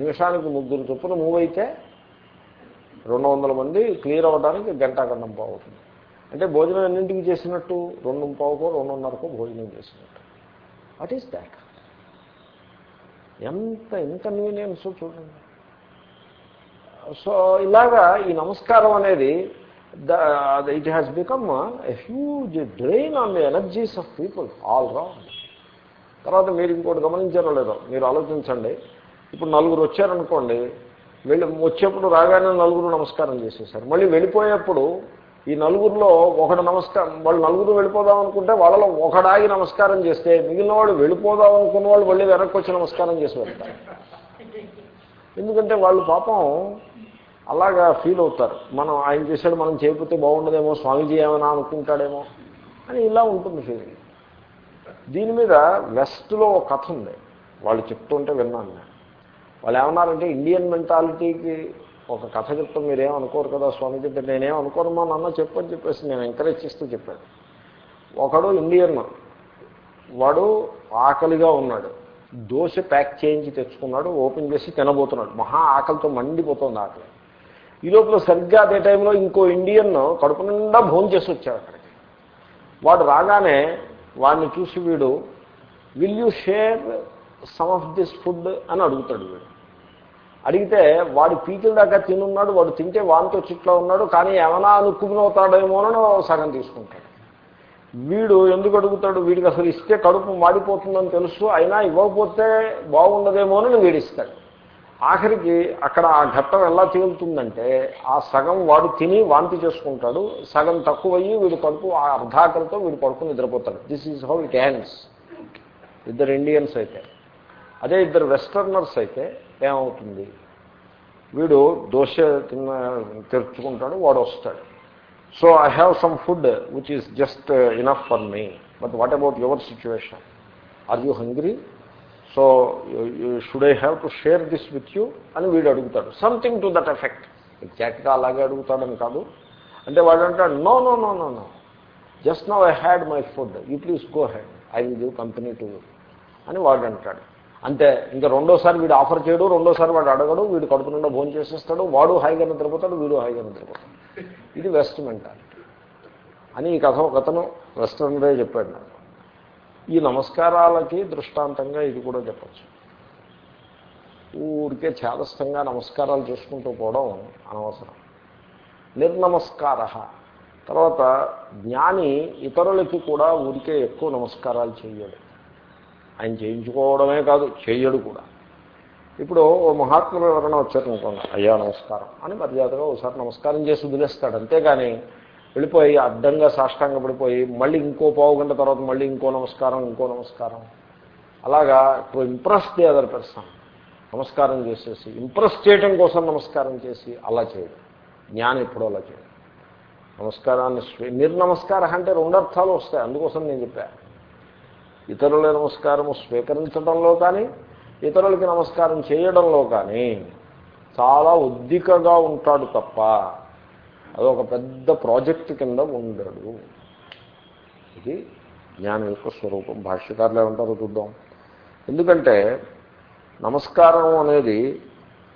నిమిషానికి ముగ్గురు చొప్పున మూవ్ అయితే రెండు వందల మంది క్లియర్ అవ్వడానికి గంట గంటం బాగుతుంది అంటే భోజనం ఎన్నింటికి చేసినట్టు రెండు పావుకో రెండున్నరకో భోజనం చేసినట్టు. వాట్ ఈస్ దాట్ ఎంత ఇన్కన్వీనియన్స్ చూడండి. సో ఇలాగా ఈ నమస్కారం అనేది it has become a huge drain on the energies of people all round తర్వాత మీరు ఇంకోటి గమనించారో లేదో మీరు ఆలోచించండి. ఇప్పుడు నలుగురు వచ్చారనుకోండి వెళ్ళి వచ్చేప్పుడు రాగానే నలుగురు నమస్కారం చేసేసారు. మళ్ళీ వెళ్ళిపోయేప్పుడు ఈ నలుగురిలో ఒకడు నమస్కారం వాళ్ళు నలుగురు వెళ్ళిపోదాం అనుకుంటే వాళ్ళలో ఒకడాగి నమస్కారం చేస్తే మిగిలిన వాళ్ళు వెళ్ళిపోదాం అనుకున్న వాళ్ళు మళ్ళీ వెనక్కి వచ్చి నమస్కారం చేసి వెళ్తారు. ఎందుకంటే వాళ్ళు పాపం అలాగా ఫీల్ అవుతారు. మనం ఆయన చేశాడు మనం చేయకపోతే బాగుండదేమో స్వామీజీ ఏమైనా అనుకుంటాడేమో అని ఇలా ఉంటుంది ఫీలింగ్ దీని మీద వెస్ట్లో ఒక కథ ఉంది. వాళ్ళు చెప్తుంటే విన్నాను నేను. వాళ్ళు ఏమన్నారంటే ఇండియన్ మెంటాలిటీకి ఒక కథ చెప్తాం మీరేం అనుకోరు కదా స్వామీజీ అంటే నేనేం అనుకోను మా నాన్న చెప్పని చెప్పేసి నేను ఎంకరేజ్ చేస్తూ చెప్పాను. ఒకడు ఇండియన్ వాడు ఆకలిగా ఉన్నాడు. దోశ ప్యాక్ చేయించి తెచ్చుకున్నాడు ఓపెన్ చేసి తినబోతున్నాడు. మహా ఆకలితో మండిపోతుంది ఆకలి. ఈ లోపల సరిగ్గా అదే టైంలో ఇంకో ఇండియన్ కడుపు నిండా భోజనం చేసి వచ్చాడు అక్కడికి. వాడు రాగానే వాడిని చూసి వీడు will you share some of this food అని అడుగుతాడు వీడు. అడిగితే వాడు పీకిల దాకా తినున్నాడు వాడు తింటే వానితో చిట్లో ఉన్నాడు కానీ ఏమైనా అనుకుని అవుతాడేమోనని సగం తీసుకుంటాడు. వీడు ఎందుకు అడుగుతాడు? వీడికి అసలు ఇస్తే కడుపు మాడిపోతుందని తెలుసు అయినా ఇవ్వకపోతే బాగుండదేమో అని వీడిస్తాడు. ఆఖరికి అక్కడ ఆ ఘట్టం ఎలా తేలుతుందంటే ఆ సగం వాడు తిని వాంతి చేసుకుంటాడు సగం తక్కువయ్యి వీడు కడుపు ఆ అర్ధాకలతో వీడు పడుకుని నిద్రపోతాడు. This is how it hands ఇద్దరు ఇండియన్స్ అయితే. అదే ఇద్దరు వెస్టర్నర్స్ అయితే ఏమవుతుంది? వీడు దోశ తిన్న తెరుచుకుంటాడు వాడు వస్తాడు so I have some food which is just enough for me but what about your situation are you hungry so should I have to share this with you అని వీడు అడుగుతాడు. సంథింగ్ టు దట్ ఎఫెక్ట్ ఎగ్జాక్ట్గా అలాగే అడుగుతాడని కాదు. అంటే వాడు అంటాడు no no no no no just no I had my food you please go had I will give company to అని వాడు అంటాడు. అంతే ఇంకా రెండోసారి వీడు ఆఫర్ చేయడు రెండోసారి వాడు అడగడు వీడు కడుపు నిండా భోజనం చేసేస్తాడు వాడు హాయిగా నిద్రపోతాడు వీడు హాయిగా నిద్రపోతాడు. ఇది వెస్ట్ మెంటాలిటీ. అని ఈ కథ ఒక అతను వెస్టర్న్దే చెప్పాడు నాకు. ఈ నమస్కారాలకి దృష్టాంతంగా ఇది కూడా చెప్పచ్చు. ఊరికే ఛాదస్థంగా నమస్కారాలు చేసుకుంటూ పోవడం అనవసరం. నిర్నమస్కార. తర్వాత జ్ఞాని ఇతరులకి కూడా ఊరికే ఎక్కువ నమస్కారాలు చేయడు. ఆయన చేయించుకోవడమే కాదు చేయడు కూడా. ఇప్పుడు ఓ మహాత్ములు ఎవరైనా వచ్చారనుకోండి అయ్యా నమస్కారం అని మర్యాదగా ఒకసారి నమస్కారం చేసి వదిలేస్తాడు. అంతేగాని వెళ్ళిపోయి అడ్డంగా సాష్టాంగ పడిపోయి మళ్ళీ ఇంకో పావు గంట తర్వాత మళ్ళీ ఇంకో నమస్కారం ఇంకో నమస్కారం. అలాగా to impress the other person నమస్కారం చేసేసి ఇంప్రెస్ చేయడం కోసం నమస్కారం చేసి అలా చేయడు. జ్ఞానం ఎప్పుడూ అలా చేయడు. నమస్కారాన్ని మీరు నమస్కారం అంటే రెండు అర్థాలు వస్తాయి. అందుకోసం నేను చెప్పాను ఇతరుల నమస్కారము స్వీకరించడంలో కానీ ఇతరులకి నమస్కారం చేయడంలో కానీ చాలా ఉద్దికగా ఉంటాడు తప్ప అదొక పెద్ద ప్రాజెక్ట్ కింద ఉండడు. ఇది జ్ఞానం యొక్క స్వరూపం. భాష్యకారులు ఏమంటారో చూద్దాం. ఎందుకంటే నమస్కారం అనేది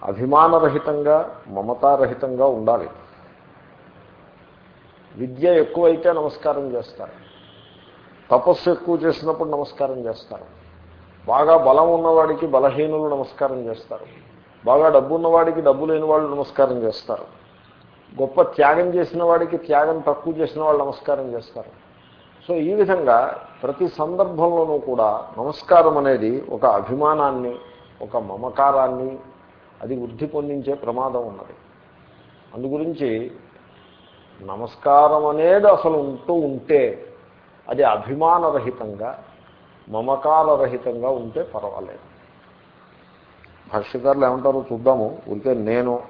అభిమానరహితంగా మమతారహితంగా ఉండాలి. విద్య ఎక్కువైతే నమస్కారం చేస్తారు. తపస్సు ఎక్కువ చేసినప్పుడు నమస్కారం చేస్తారు. బాగా బలం ఉన్నవాడికి బలహీనులు నమస్కారం చేస్తారు. బాగా డబ్బు ఉన్నవాడికి డబ్బు లేని వాళ్ళు నమస్కారం చేస్తారు. గొప్ప త్యాగం చేసిన వాడికి త్యాగం తక్కువ చేసిన వాళ్ళు నమస్కారం చేస్తారు. సో ఈ విధంగా ప్రతి సందర్భంలోనూ కూడా నమస్కారం అనేది ఒక అభిమానాన్ని ఒక మమకారాన్ని అది వృద్ధి పొందించే ప్రమాదం ఉన్నది. అందుగురించి నమస్కారం అనేది అసలు ఉంటూ ఉంటే అది అభిమానరహితంగా మమకారరహితంగా ఉంటే పర్వాలేదు. భాష్యకారులు ఏమంటారో చూద్దాము. ఉంటే నేను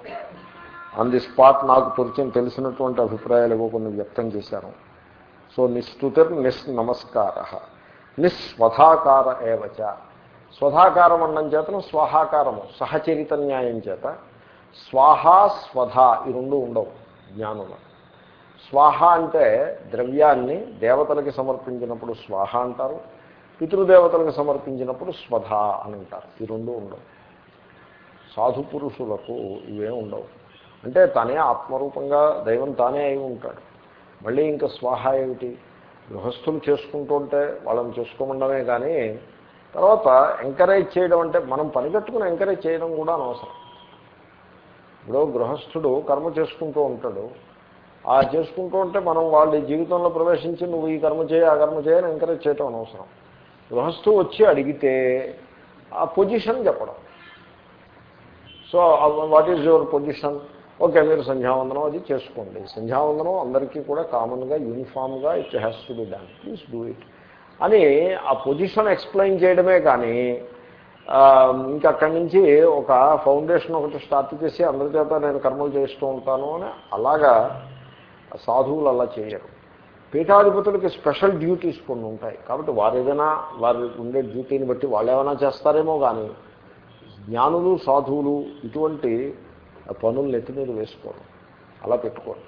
ఆన్ ది స్పాట్ నాకు తొలిచిన తెలిసినటువంటి అభిప్రాయాలు ఏవో కొన్ని వ్యక్తం చేశాను. సో నిస్తుతిర్ నిస్ నమస్కార నిస్వధాకార ఏవచ. స్వధాకారం అన్నం చేతను స్వాహాకారము సహచరిత న్యాయం చేత. స్వాహా స్వధ ఈ రెండు ఉండవు జ్ఞానులకు స్వాహ అంటే ద్రవ్యాన్ని దేవతలకి సమర్పించినప్పుడు స్వాహ అంటారు పితృదేవతలకు సమర్పించినప్పుడు స్వధ అని అంటారు. ఈ రెండు ఉండవు. సాధు పురుషులకు ఇవే ఉండవు. అంటే తనే ఆత్మరూపంగా దైవం తానే అయి ఉంటాడు. మళ్ళీ ఇంకా స్వాహ ఏమిటి? గృహస్థులు చేసుకుంటుంటే వాళ్ళని చేసుకోమండమే కానీ తర్వాత ఎంకరేజ్ చేయడం అంటే మనం పనిగట్టుకుని ఎంకరేజ్ చేయడం కూడా అనవసరం. ఇప్పుడు గృహస్థుడు కర్మ చేసుకుంటూ ఉంటాడు. ఆ చేసుకుంటూ ఉంటే మనం వాళ్ళ జీవితంలో ప్రవేశించి నువ్వు ఈ కర్మ చేయి ఆ కర్మ చేయని ఎంకరేజ్ చేయడం అనవసరం. గృహస్థు వచ్చి అడిగితే ఆ పొజిషన్ చెప్పడం. So what is your position okay మీరు సంధ్యావందనం అది చేసుకోండి. సంధ్యావందనం అందరికీ కూడా కామన్గా యూనిఫామ్గా it has to be done please do it అని ఆ పొజిషన్ ఎక్స్ప్లెయిన్ చేయడమే కానీ ఇంకా అక్కడి నుంచి ఒక ఫౌండేషన్ ఒకటి స్టార్ట్ చేసి అందరి చేత నేను కర్మలు చేస్తూ ఉంటాను అని అలాగా సాధువులు అలా చేయరు. పీఠాధిపతులకి స్పెషల్ డ్యూటీస్ కొన్ని ఉంటాయి. కాబట్టి వారు ఏదైనా వారు ఉండే డ్యూటీని బట్టి వాళ్ళు ఏమైనా చేస్తారేమో కానీ జ్ఞానులు సాధువులు ఇటువంటి పనులు నెత్తి మీద వేసుకోరు. అలా పెట్టుకోరు.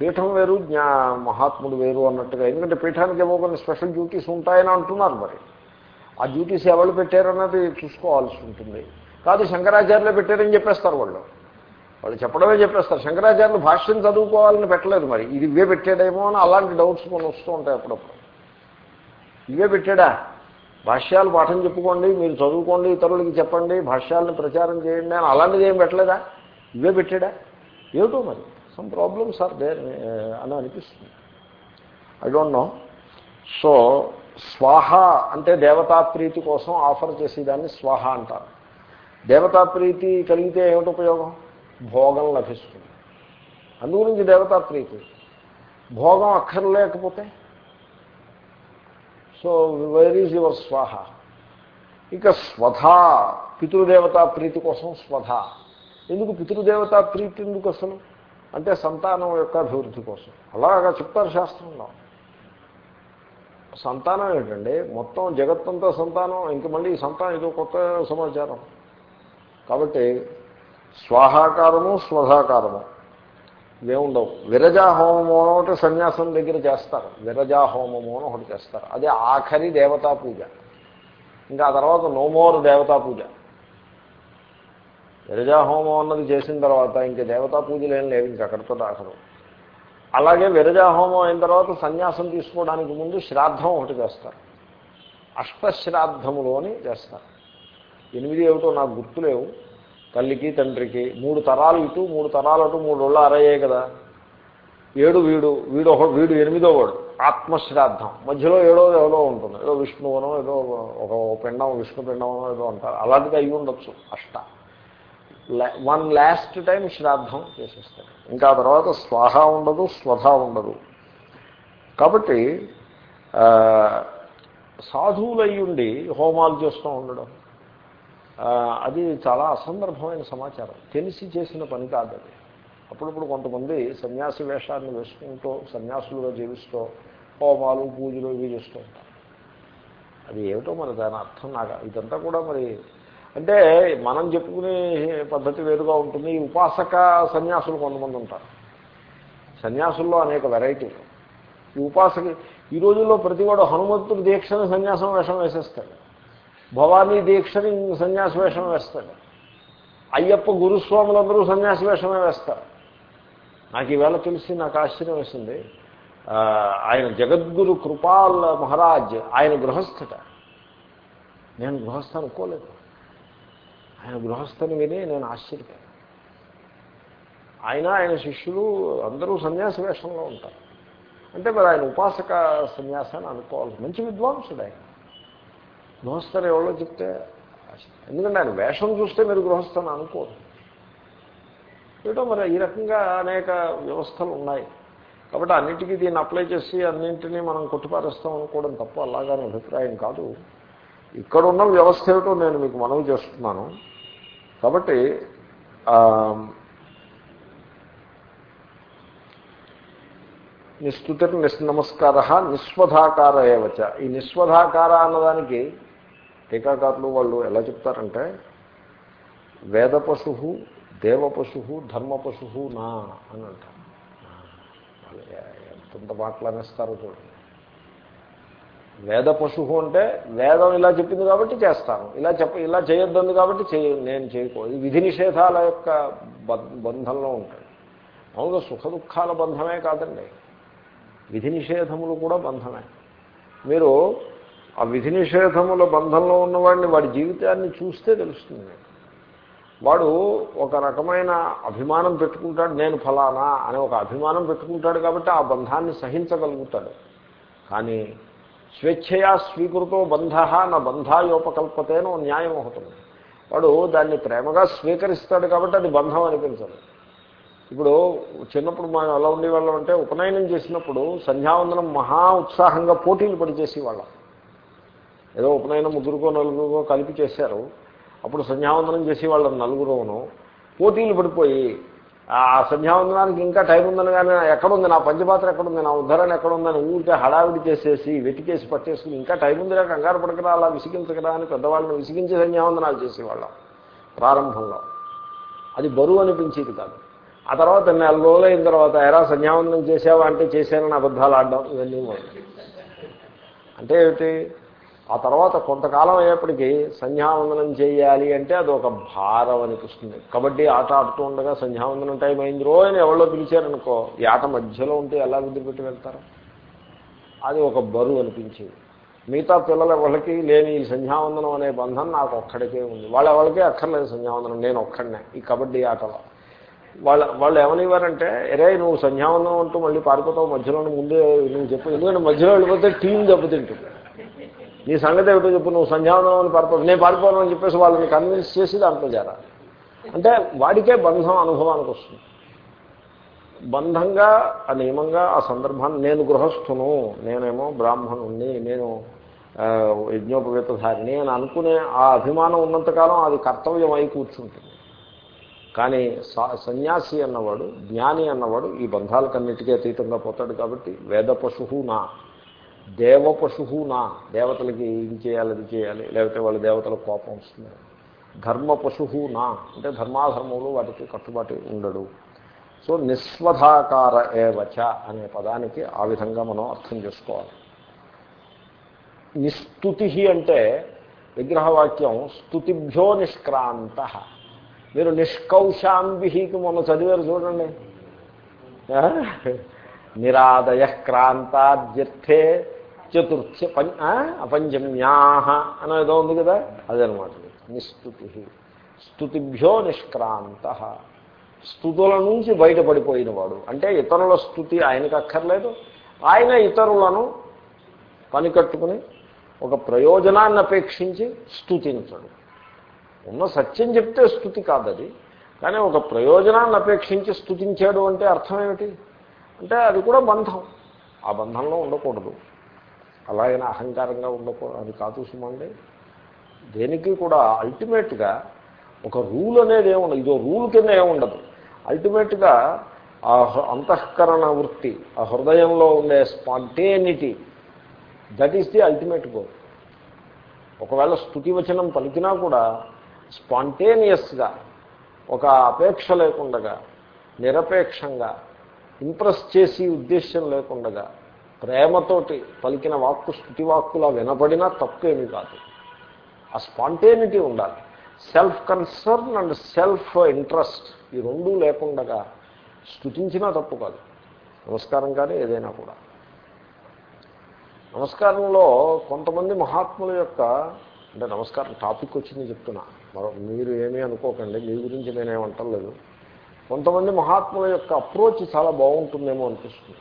పీఠం వేరు జ్ఞా మహాత్ముడు వేరు అన్నట్టుగా. ఎందుకంటే పీఠానికి ఏమో కొన్ని స్పెషల్ డ్యూటీస్ ఉంటాయని అంటున్నారు మరి. ఆ డ్యూటీస్ ఎవరు పెట్టారన్నది చూసుకోవాల్సి ఉంటుంది. కాదు శంకరాచార్యులు పెట్టారని చెప్పేస్తారు వాళ్ళు. వాళ్ళు చెప్పడమే చెప్పేస్తారు. శంకరాచార్యులు భాష్యం చదువుకోవాలని పెట్టలేదు మరి. ఇది ఇవే పెట్టాడేమో అని అలాంటి డౌట్స్ మనం వస్తూ ఉంటాయి అప్పుడప్పుడు. ఇవే పెట్టాడా? భాష్యాలు పాఠం చెప్పుకోండి మీరు చదువుకోండి ఇతరులకి చెప్పండి భాష్యాలను ప్రచారం చేయండి అని అలాంటిది ఏం పెట్టలేదా? ఇవే పెట్టాడా? ఏమిటో మరి? సమ్ ప్రాబ్లమ్స్ ఆర్ దేర్ అని అనిపిస్తుంది. ఐ డోంట్ నో సో స్వాహ అంటే దేవతా ప్రీతి కోసం ఆఫర్ చేసేదాన్ని స్వాహ అంటారు. దేవతా ప్రీతి కలిగితే ఏమిటి ఉపయోగం? భోగం లభిస్తుంది. అందుగురించి దేవతా ప్రీతి భోగం అక్కర్లేకపోతే సో వేర్ ఈజ్ యువర్ స్వాహ? ఇక స్వధ పితృదేవతా ప్రీతి కోసం స్వధ. ఎందుకు పితృదేవతా ప్రీతి ఎందుకు అసలు? అంటే సంతానం యొక్క అభివృద్ధి కోసం. అలాగా చెప్తారు శాస్త్రంలో. సంతానం ఏంటండి? మొత్తం జగత్తంతా సంతానం ఇంక మళ్ళీ సంతానం ఏదో కొత్త సమాచారం. కాబట్టి స్వాహాకారము స్వధాకారము. ఇవేముండవు. విరజాహోమము అని ఒకటి సన్యాసం దగ్గర చేస్తారు. విరజాహోమము అని ఒకటి చేస్తారు. అదే ఆఖరి దేవతా పూజ. ఇంకా ఆ తర్వాత నోమోరు దేవతా పూజ. విరజాహోమం అన్నది చేసిన తర్వాత ఇంక దేవతా పూజలు ఏం లేవు ఇంకా అక్కడితో ఆఖరు అలాగే విరజాహోమం అయిన తర్వాత సన్యాసం తీసుకోవడానికి ముందు శ్రాద్ధం ఒకటి చేస్తారు. అష్టశ్రాద్ధములు అని చేస్తారు. ఎనిమిది ఏమిటో నాకు గుర్తులేవు. తల్లికి తండ్రికి. మూడు తరాలు ఇటు మూడు తరాలు అటు మూడు రోజులు అరయ్యాయి కదా. ఏడు వీడు వీడు ఒక వీడు ఎనిమిదో వాడు. ఆత్మశ్రాద్ధం. మధ్యలో ఏడో ఎవరో ఉంటుంది. ఏదో విష్ణువనో ఏదో ఒక పిండం విష్ణు పిండమనో ఏదో అంటారు. అలాంటిది అయ్యి ఉండొచ్చు. అష్ట. వన్ లాస్ట్ టైం శ్రాద్ధం చేసేస్తారు. ఇంకా తర్వాత స్వాహ ఉండదు స్వధ ఉండదు. కాబట్టి సాధువులయ్యుండి హోమాలు చేస్తూ ఉండడం అది చాలా అసందర్భమైన సమాచారం. తెలిసి చేసిన పని కాదు అది. అప్పుడప్పుడు కొంతమంది సన్యాసి వేషాన్ని వేసుకుంటూ సన్యాసులుగా జీవిస్తూ హోమాలు పూజలు ఇవి చేస్తూ ఉంటారు. అది ఏమిటో మరి దాని అర్థం నాకు ఇదంతా కూడా మరి అంటే మనం చెప్పుకునే పద్ధతి వేరుగా ఉంటుంది. ఈ ఉపాసక సన్యాసులు కొంతమంది ఉంటారు. సన్యాసుల్లో అనేక వెరైటీలు. ఈ ఉపాసక ఈ రోజుల్లో ప్రతి వాడు హనుమంతుడు దీక్షను సన్యాసం వేషం వేసేస్తాడు. భవానీ దీక్షని సన్యాస వేషం వేస్తాడు అయ్యప్ప గురుస్వాములందరూ సన్యాస వేషమే వేస్తారు. నాకు ఈవేళ తెలిసి నాకు ఆశ్చర్యం వేసింది. ఆయన జగద్గురు కృపాల్ మహారాజ్ ఆయన గృహస్థట. నేను గృహస్థ అనుకోలేదు. ఆయన గృహస్థని విని నేను ఆశ్చర్యపోయాను. ఆయన ఆయన శిష్యులు అందరూ సన్యాస వేషంలో ఉంటారు. అంటే మరి ఆయన ఉపాసక సన్యాసాన్ని అనుకోవాలి. మంచి విద్వాంసుడు ఆయన. గృహస్థని ఎవరో చెప్తే ఎందుకంటే ఆయన వేషం చూస్తే మీరు గృహస్థని అనుకోరు. ఏటో మరి ఈ రకంగా అనేక వ్యవస్థలు ఉన్నాయి. కాబట్టి అన్నిటికీ దీన్ని అప్లై చేసి అన్నింటినీ మనం కొట్టుపారేస్తాం అనుకోవడం తప్ప అలాగని అభిప్రాయం కాదు. ఇక్కడ ఉన్న వ్యవస్థ ఏమిటో నేను మీకు మనవి చేస్తున్నాను. కాబట్టి నిస్తుతిర్ నమస్కార నిస్వధాకార ఏవచ. ఈ నిస్వధాకార అన్నదానికి టీకాకారులు వాళ్ళు ఎలా చెప్తారంటే వేద పశువు దేవ పశువు ధర్మ పశువు నా అని అంటారు. ఎంత అనేస్తారో చూడండి. వేద పశువు అంటే వేదం ఇలా చెప్పింది కాబట్టి చేస్తాను. ఇలా చెప్ప ఇలా చేయొద్దంది కాబట్టి చేయ నేను చేయకూడదు విధి నిషేధాల యొక్క బంధంలో ఉంటాయి మామూలుగా సుఖ దుఃఖాల బంధమే కాదండి. విధి నిషేధములు కూడా బంధమే. మీరు ఆ విధి నిషేధముల బంధంలో ఉన్నవాడిని వాడి జీవితాన్ని చూస్తే తెలుస్తుంది. వాడు ఒక రకమైన అభిమానం పెట్టుకుంటాడు నేను ఫలానా అనే ఒక అభిమానం పెట్టుకుంటాడు కాబట్టి ఆ బంధాన్ని సహించగలుగుతాడు. కానీ స్వేచ్ఛయా స్వీకృతో బంధ నా బంధాయోపకల్పతేనో న్యాయం అవుతుంది. వాడు దాన్ని ప్రేమగా స్వీకరిస్తాడు కాబట్టి అది బంధం అనిపించదు. ఇప్పుడు చిన్నప్పుడు మనం ఎలా ఉండేవాళ్ళం అంటే ఉపనయనం చేసినప్పుడు సంధ్యావందనం మహా ఉత్సాహంగా పోటీలు పడిచేసేవాళ్ళం ఏదో ఉపనయనం ముగ్గురుకో నలుగురుకో కలిపి చేశారు. అప్పుడు సంధ్యావందనం వాళ్ళ నలుగురును పోటీలు పడిపోయి ఆ సంధ్యావందనానికి ఇంకా టైం ఉందని కానీ ఎక్కడుంది? నా పంచపాత్ర ఎక్కడుంది? నా ఉద్ధరణ ఎక్కడుందని ఊరికే హడావిడి చేసేసి వెతికేసి పట్టేసుకుని ఇంకా టైం ఉందిరా కంగారు పడకరా అలా విసిగించకరా అని పెద్దవాళ్ళని విసిగించే సంధ్యావందనాలు చేసేవాళ్ళం ప్రారంభంలో. అది బరువు అనిపించేది కాదు. ఆ తర్వాత నెల రోజులు అయిన తర్వాత ఎరా సంధ్యావందనం చేసావా? అంటే చేశానని అబద్ధాలు ఆడడం ఇవన్నీ అంటే ఏమిటి? ఆ తర్వాత కొంతకాలం అయ్యేప్పటికీ సంధ్యావందనం చేయాలి అంటే అది ఒక భారం అనిపిస్తుంది కబడ్డీ ఆట ఆడుతూ ఉండగా సంధ్యావందనం టైం అయింది రో అని ఎవరో పిలిచారనుకో ఈ ఆట మధ్యలో ఉంటే ఎలా పెట్టి వెళ్తారు? అది ఒక బరువు అనిపించేది. మిగతా పిల్లల ఎవరికి లేని ఈ సంధ్యావందనం అనే బంధం నాకు ఒక్కడికే ఉంది. వాళ్ళ ఎవరికే అక్కర్లేదు సంధ్యావందనం నేను ఒక్కడనే ఈ కబడ్డీ ఆటలో. వాళ్ళ వాళ్ళు ఏమనివ్వారంటే ఎరే నువ్వు సంధ్యావందనం అంటూ మళ్ళీ పారిపోతావు మధ్యలో ముందే నువ్వు చెప్పు. ఎందుకంటే మధ్యలో వెళ్ళిపోతే టీం దెబ్బతింటుంది. నీ సంగతి ఏమిటో చెప్పు నువ్వు సంధ్యావనం అని నేను పారిపోను అని చెప్పేసి వాళ్ళని కన్విన్స్ చేసి దాంట్లో చేరాలి అంటే వాడికే బంధం అనుభవానికి వస్తుంది. బంధంగా ఆ నియమంగా ఆ సందర్భాన్ని నేను గృహస్థును నేనేమో బ్రాహ్మణుణ్ణి నేను యజ్ఞోపవేతధారిణి అని అనుకునే ఆ అభిమానం ఉన్నంతకాలం అది కర్తవ్యం అయి కూర్చుంటుంది. కానీ సన్యాసి అన్నవాడు జ్ఞాని అన్నవాడు ఈ బంధాలకన్నిటికీ అతీతంగా పోతాడు కాబట్టి వేద పశువు నా. దేవ పశువు నా. దేవతలకి ఇది చేయాలి అది చేయాలి? లేకపోతే వాళ్ళ దేవతల కోపం వస్తుంది. ధర్మ పశువు నా. అంటే ధర్మాధర్మములు వాటికి కట్టుబాటు ఉండడు. సో నిస్వధాకార ఏవచ అనే పదానికి ఆ విధంగా మనం అర్థం చేసుకోవాలి. నిస్తుతి అంటే విగ్రహవాక్యం స్తుతిభ్యో నిష్క్రాంత. మీరు నిష్కౌశాంబిహికి మొన్న చదివారు చూడండి. నిరాదయ క్రాంతాద్యర్థే చతుర్థ పం అని ఏదో ఉంది కదా అదనమాట. నిస్తుతి. స్తుతిభ్యో నిష్క్రాంత. స్థుతుల నుంచి బయటపడిపోయిన వాడు. అంటే ఇతరుల స్థుతి ఆయనకు అక్కర్లేదు. ఆయన ఇతరులను పనికట్టుకుని ఒక ప్రయోజనాన్ని అపేక్షించి స్థుతించడు ఉన్న సత్యం చెప్తే స్థుతి కాదది. కానీ ఒక ప్రయోజనాన్ని అపేక్షించి స్థుతించాడు అంటే అర్థం ఏమిటి? అంటే అది కూడా బంధం. ఆ బంధంలో ఉండకూడదు. అలాగైనా అహంకారంగా ఉండకూడదు అది కాదు సుమండి. దేనికి కూడా అల్టిమేట్గా ఒక రూల్ అనేది ఏముండదు. ఇదో రూల్ కింద ఏముండదు. అల్టిమేట్గా ఆ హ- అంతఃకరణ వృత్తి ఆ హృదయంలో ఉండే spontaneity that is the ultimate goal. ఒకవేళ స్థుతివచనం పలికినా కూడా స్పాంటేనియస్గా ఒక అపేక్ష లేకుండగా నిరపేక్షంగా ఇంప్రెస్ చేసి ఉద్దేశ్యం లేకుండగా ప్రేమతోటి పలికిన వాక్కు స్థుతి వాక్కులా వినపడినా తప్పేమీ కాదు. ఆ స్పాంటేనిటీ ఉండాలి. Self concern and self interest ఈ రెండూ లేకుండగా స్థుతించినా తప్పు కాదు. నమస్కారం కానీ ఏదైనా కూడా. నమస్కారంలో కొంతమంది మహాత్ముల యొక్క అంటే నమస్కారం టాపిక్ వచ్చింది చెప్తున్నా. మరో మీరు ఏమీ అనుకోకండి మీ గురించి నేనేమంటలేదు కొంతమంది మహాత్ముల యొక్క అప్రోచ్ చాలా బాగుంటుందేమో అనిపిస్తుంది.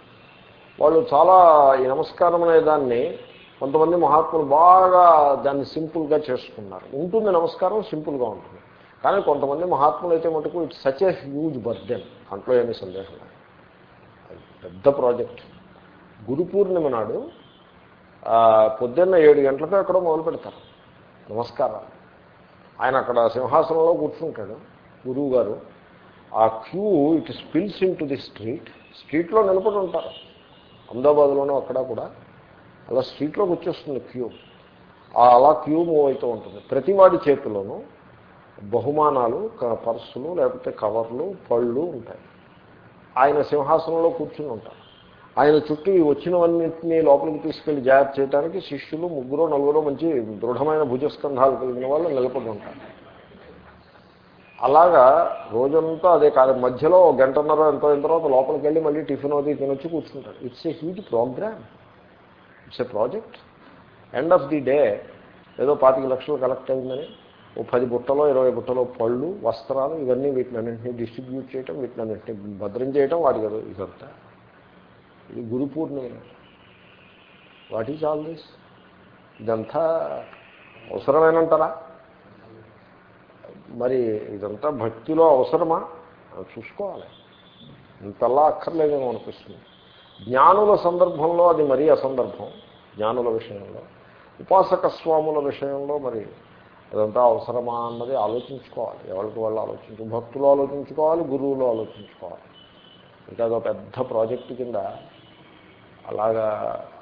వాళ్ళు చాలా ఈ నమస్కారం అనే దాన్ని కొంతమంది మహాత్ములు బాగా దాన్ని సింపుల్గా చేసుకున్నారు. ఉంటుంది నమస్కారం సింపుల్గా ఉంటుంది. కానీ కొంతమంది మహాత్ములు అయితే మటుకు it's such a huge burden. దాంట్లో ఏమీ సందేహం లేదు. అది పెద్ద ప్రాజెక్ట్. గురు పూర్ణిమ నాడు పొద్దున్న ఏడు గంటలకు ఎక్కడో మొదలు పెడతారు. నమస్కారాలు. ఆయన అక్కడ సింహాసనంలో కూర్చుంటాడు గురువు గారు ఆ queue it spills into the street. స్ట్రీట్లో నిలబడి ఉంటారు. అహ్మదాబాద్లోనూ అక్కడ కూడా. అలా స్ట్రీట్లోకి వచ్చేస్తుంది క్యూ. అలా క్యూ మూవ్ అవుతూ ఉంటుంది. ప్రతి వాడి చేతిలోనూ బహుమానాలు పర్సులు లేకపోతే కవర్లు పళ్ళు ఉంటాయి. ఆయన సింహాసనంలో కూర్చుని ఉంటారు. ఆయన చుట్టూ వచ్చినవన్నింటినీ లోపలికి తీసుకెళ్ళి జాగ్రత్త చేయడానికి శిష్యులు ముగ్గురు నలుగురు మంచి దృఢమైన భుజస్కంధాలు కలిగిన వాళ్ళు నిలబడి ఉంటారు. అలాగా రోజంతా అదే కాదు మధ్యలో గంటన్నర ఎంతో అయిన తర్వాత లోపలికి వెళ్ళి మళ్ళీ టిఫిన్ అది తినొచ్చి కూర్చుంటాడు. It's a huge programme it's a project end of the day ఏదో పాతిక లక్షలు కలెక్ట్ అయిందని ఓ పది బుట్టలో ఇరవై బుట్టలో పళ్ళు వస్త్రాలు ఇవన్నీ వీటిని అన్నింటినీ డిస్ట్రిబ్యూట్ చేయటం వీటిని అన్నింటినీ భద్రం చేయటం వాటి కదా ఇదంతా. ఇది Guru Purnima. What is all this ఇదంతా అవసరమేనంటారా మరి ఇదంతా భక్తిలో అవసరమా? చూసుకోవాలి. ఇంతలా అక్కర్లేదేమో అనిపిస్తుంది. జ్ఞానుల సందర్భంలో అది మరీ అసందర్భం జ్ఞానుల విషయంలో. ఉపాసక స్వాముల విషయంలో మరి అదంతా అవసరమా అన్నది ఆలోచించుకోవాలి. ఎవరికి వాళ్ళు ఆలోచించు భక్తులు ఆలోచించుకోవాలి గురువులు ఆలోచించుకోవాలి. ఇంకా అదొక పెద్ద ప్రాజెక్టు కింద అలాగా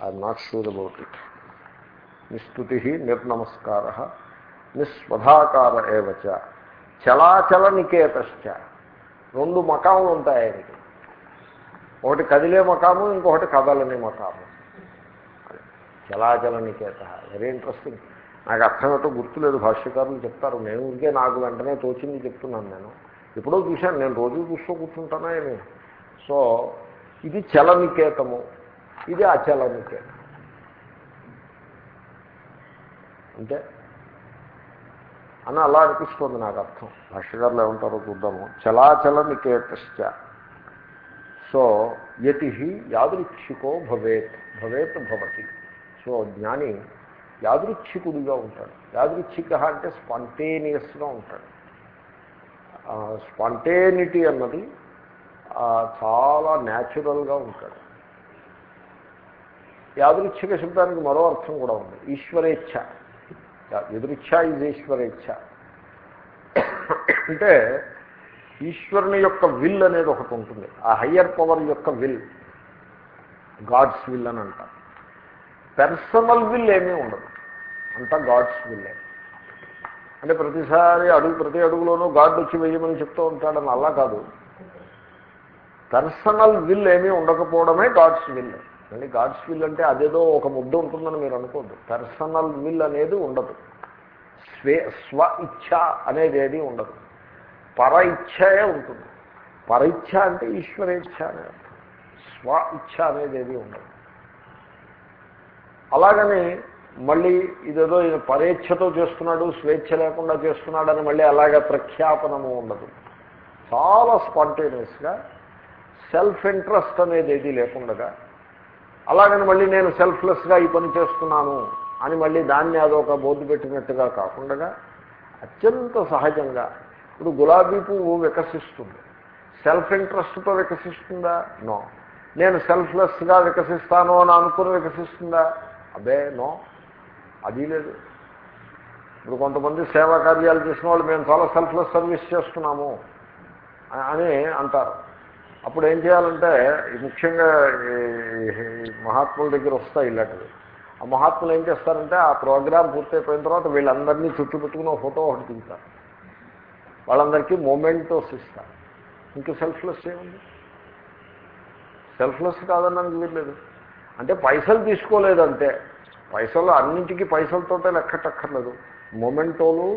I'm not sure about it నిస్తుతి నిర్నమస్కార నిస్వధాకార ఏవచ చలాచల నికేతశ్చ రెండు మకాములు ఉంటాయి ఆయనకి. ఒకటి కదిలే మకాము ఇంకొకటి కదలని మకాము. చలాచల నికేత వెరీ ఇంట్రెస్టింగ్ నాకు అర్థమేటో గుర్తులేదు భాష్యకారులు చెప్తారు. నేను ఊరికే నాకు వెంటనే తోచింది చెప్తున్నాను నేను. ఎప్పుడో చూశాను నేను రోజు చూస్తూ కూర్చుంటానా ఏమి? సో ఇది చలనికేతము. ఇది అచలనికేతం. అంటే అని అలా అనిపిస్తుంది నాకు అర్థం భాష్యకారులు ఏమంటారో చూద్దాము. చలాచల నికేతశ్చ సో యతి యాదృచ్ఛికో భవేత్. భవేత్ భవతి. సో జ్ఞాని యాదృచ్ఛికుడిగా ఉంటాడు. యాదృచ్ఛిక అంటే స్పాంటేనియస్గా ఉంటాడు. స్పాంటేనిటీ అన్నది చాలా న్యాచురల్గా ఉంటాడు. యాదృచ్ఛిక శబ్దానికి మరో అర్థం కూడా ఉంది. ఈశ్వరేచ్ఛ. ఎదురిచ్ఛ ఇది ఈశ్వరేచ్ఛ అంటే ఈశ్వరుని యొక్క విల్ అనేది ఒకటి ఉంటుంది. ఆ హయ్యర్ పవర్ యొక్క విల్ గాడ్స్ విల్ అని అంటారు. పెర్సనల్ విల్ ఏమీ ఉండదు. అంతా గాడ్స్ విల్లే అంటే ప్రతిసారి అడుగు ప్రతి అడుగులోనూ గాడ్ వచ్చి వెయ్యమని చెప్తూ ఉంటాడని అలా కాదు. పర్సనల్ విల్ ఏమీ ఉండకపోవడమే గాడ్స్ విల్ మళ్ళీ గాడ్స్ విల్ అంటే అదేదో ఒక ముద్ద ఉంటుందని మీరు అనుకోద్దు. పర్సనల్ విల్ అనేది ఉండదు. స్వే స్వ ఇచ్ఛ అనేది ఏది ఉండదు. పర ఇచ్ఛయే ఉంటుంది. పర ఇచ్ఛ అంటే ఈశ్వరేచ్ఛ అనే స్వ ఇచ్ఛ అనేది ఏది ఉండదు. అలాగని మళ్ళీ ఇదేదో ఈయన పరేచ్ఛతో చేస్తున్నాడు స్వేచ్ఛ లేకుండా చేస్తున్నాడని మళ్ళీ అలాగే ప్రఖ్యాపనము ఉండదు. చాలా స్పాంటేనియస్గా సెల్ఫ్ ఇంట్రెస్ట్ అనేది ఏది లేకుండా అలాగని మళ్ళీ నేను సెల్ఫ్లెస్గా ఈ పని చేస్తున్నాను అని మళ్ళీ దాన్ని అదొక బోర్డు పెట్టినట్టుగా కాకుండా అత్యంత సహజంగా ఇప్పుడు గులాబీ పువ్వు వికసిస్తుంది. సెల్ఫ్ ఇంట్రెస్ట్తో వికసిస్తుందా? నో నేను సెల్ఫ్లెస్గా వికసిస్తాను అని అనుకుని వికసిస్తుందా? అదే నో అది లేదు. ఇప్పుడు కొంతమంది సేవా కార్యాలు చేసిన వాళ్ళు మేము చాలా సెల్ఫ్లెస్ సర్వీస్ చేస్తున్నాము అని అంటారు. అప్పుడు ఏం చేయాలంటే ముఖ్యంగా మహాత్ముల దగ్గర వస్తాయి ఇలాంటివి. ఆ మహాత్ములు ఏం చేస్తారంటే ఆ ప్రోగ్రాం పూర్తయిపోయిన తర్వాత వీళ్ళందరినీ చుట్టూ పెట్టుకుని ఫోటో ఒకటి దిగుతారు వాళ్ళందరికీ మొమెంటోస్ ఇస్తారు ఇంకా సెల్ఫ్లెస్ ఏముంది? సెల్ఫ్లెస్ కాదన్నానికి వీల్లేదు అంటే పైసలు తీసుకోలేదంటే పైసలు అన్నింటికి పైసలతోటే లెక్కటక్కర్లేదు. మొమెంటోలు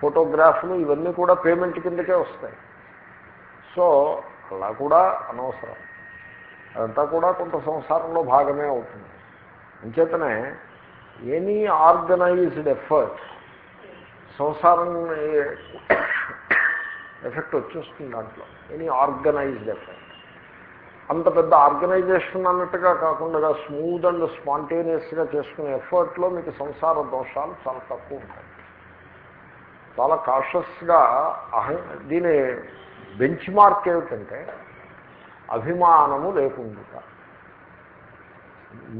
ఫోటోగ్రాఫ్లు ఇవన్నీ కూడా పేమెంట్ కిందకే వస్తాయి. సో అలా కూడా అనవసరం. అదంతా కూడా కొంత సంసారంలో భాగమే అవుతుంది. అంచేతనే ఎనీ ఆర్గనైజ్డ్ ఎఫర్ట్ సంసారం ఎఫెక్ట్ వచ్చేస్తుంది దాంట్లో. Any organised effect. అంత పెద్ద ఆర్గనైజేషన్ అన్నట్టుగా కాకుండా స్మూత్ అండ్ స్పాంటేనియస్గా చేసుకునే ఎఫర్ట్లో మీకు సంసార దోషాలు చాలా తక్కువ ఉంటాయి. చాలా కాషస్గా అహం దీని బెంచ్ మార్క్ ఏమిటంటే అభిమానము లేకుండా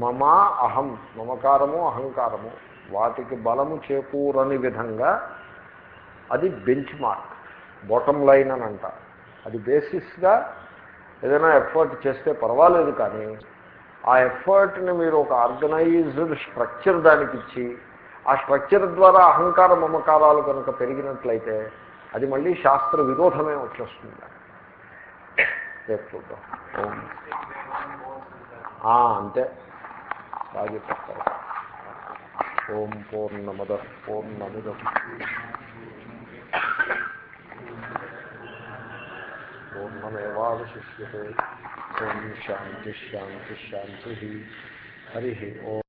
మమ అహం మమకారము అహంకారము వాటికి బలము చేకూరని విధంగా అది బెంచ్ మార్క్ బాటమ్ లైన్ అని అంట. అది బేసిస్గా ఏదైనా ఎఫర్ట్ చేస్తే పర్వాలేదు కానీ ఆ ఎఫర్ట్ని మీరు ఒక ఆర్గనైజ్డ్ స్ట్రక్చర్ దానికి ఇచ్చి ఆ స్ట్రక్చర్ ద్వారా అహంకార మమకారాలు కనుక పెరిగినట్లయితే అది మళ్ళీ శాస్త్ర విరోధమే వచ్చేస్తుంది రేపు చూద్దాం ఓం. ఆ, అంతే. బాగా చెప్పారు. ఓం పూర్ణమద పూర్ణమిదం. పూర్ణమేవాశిష్యతే ఓం శాంతి శాంతి శాంతి. హరి ఓం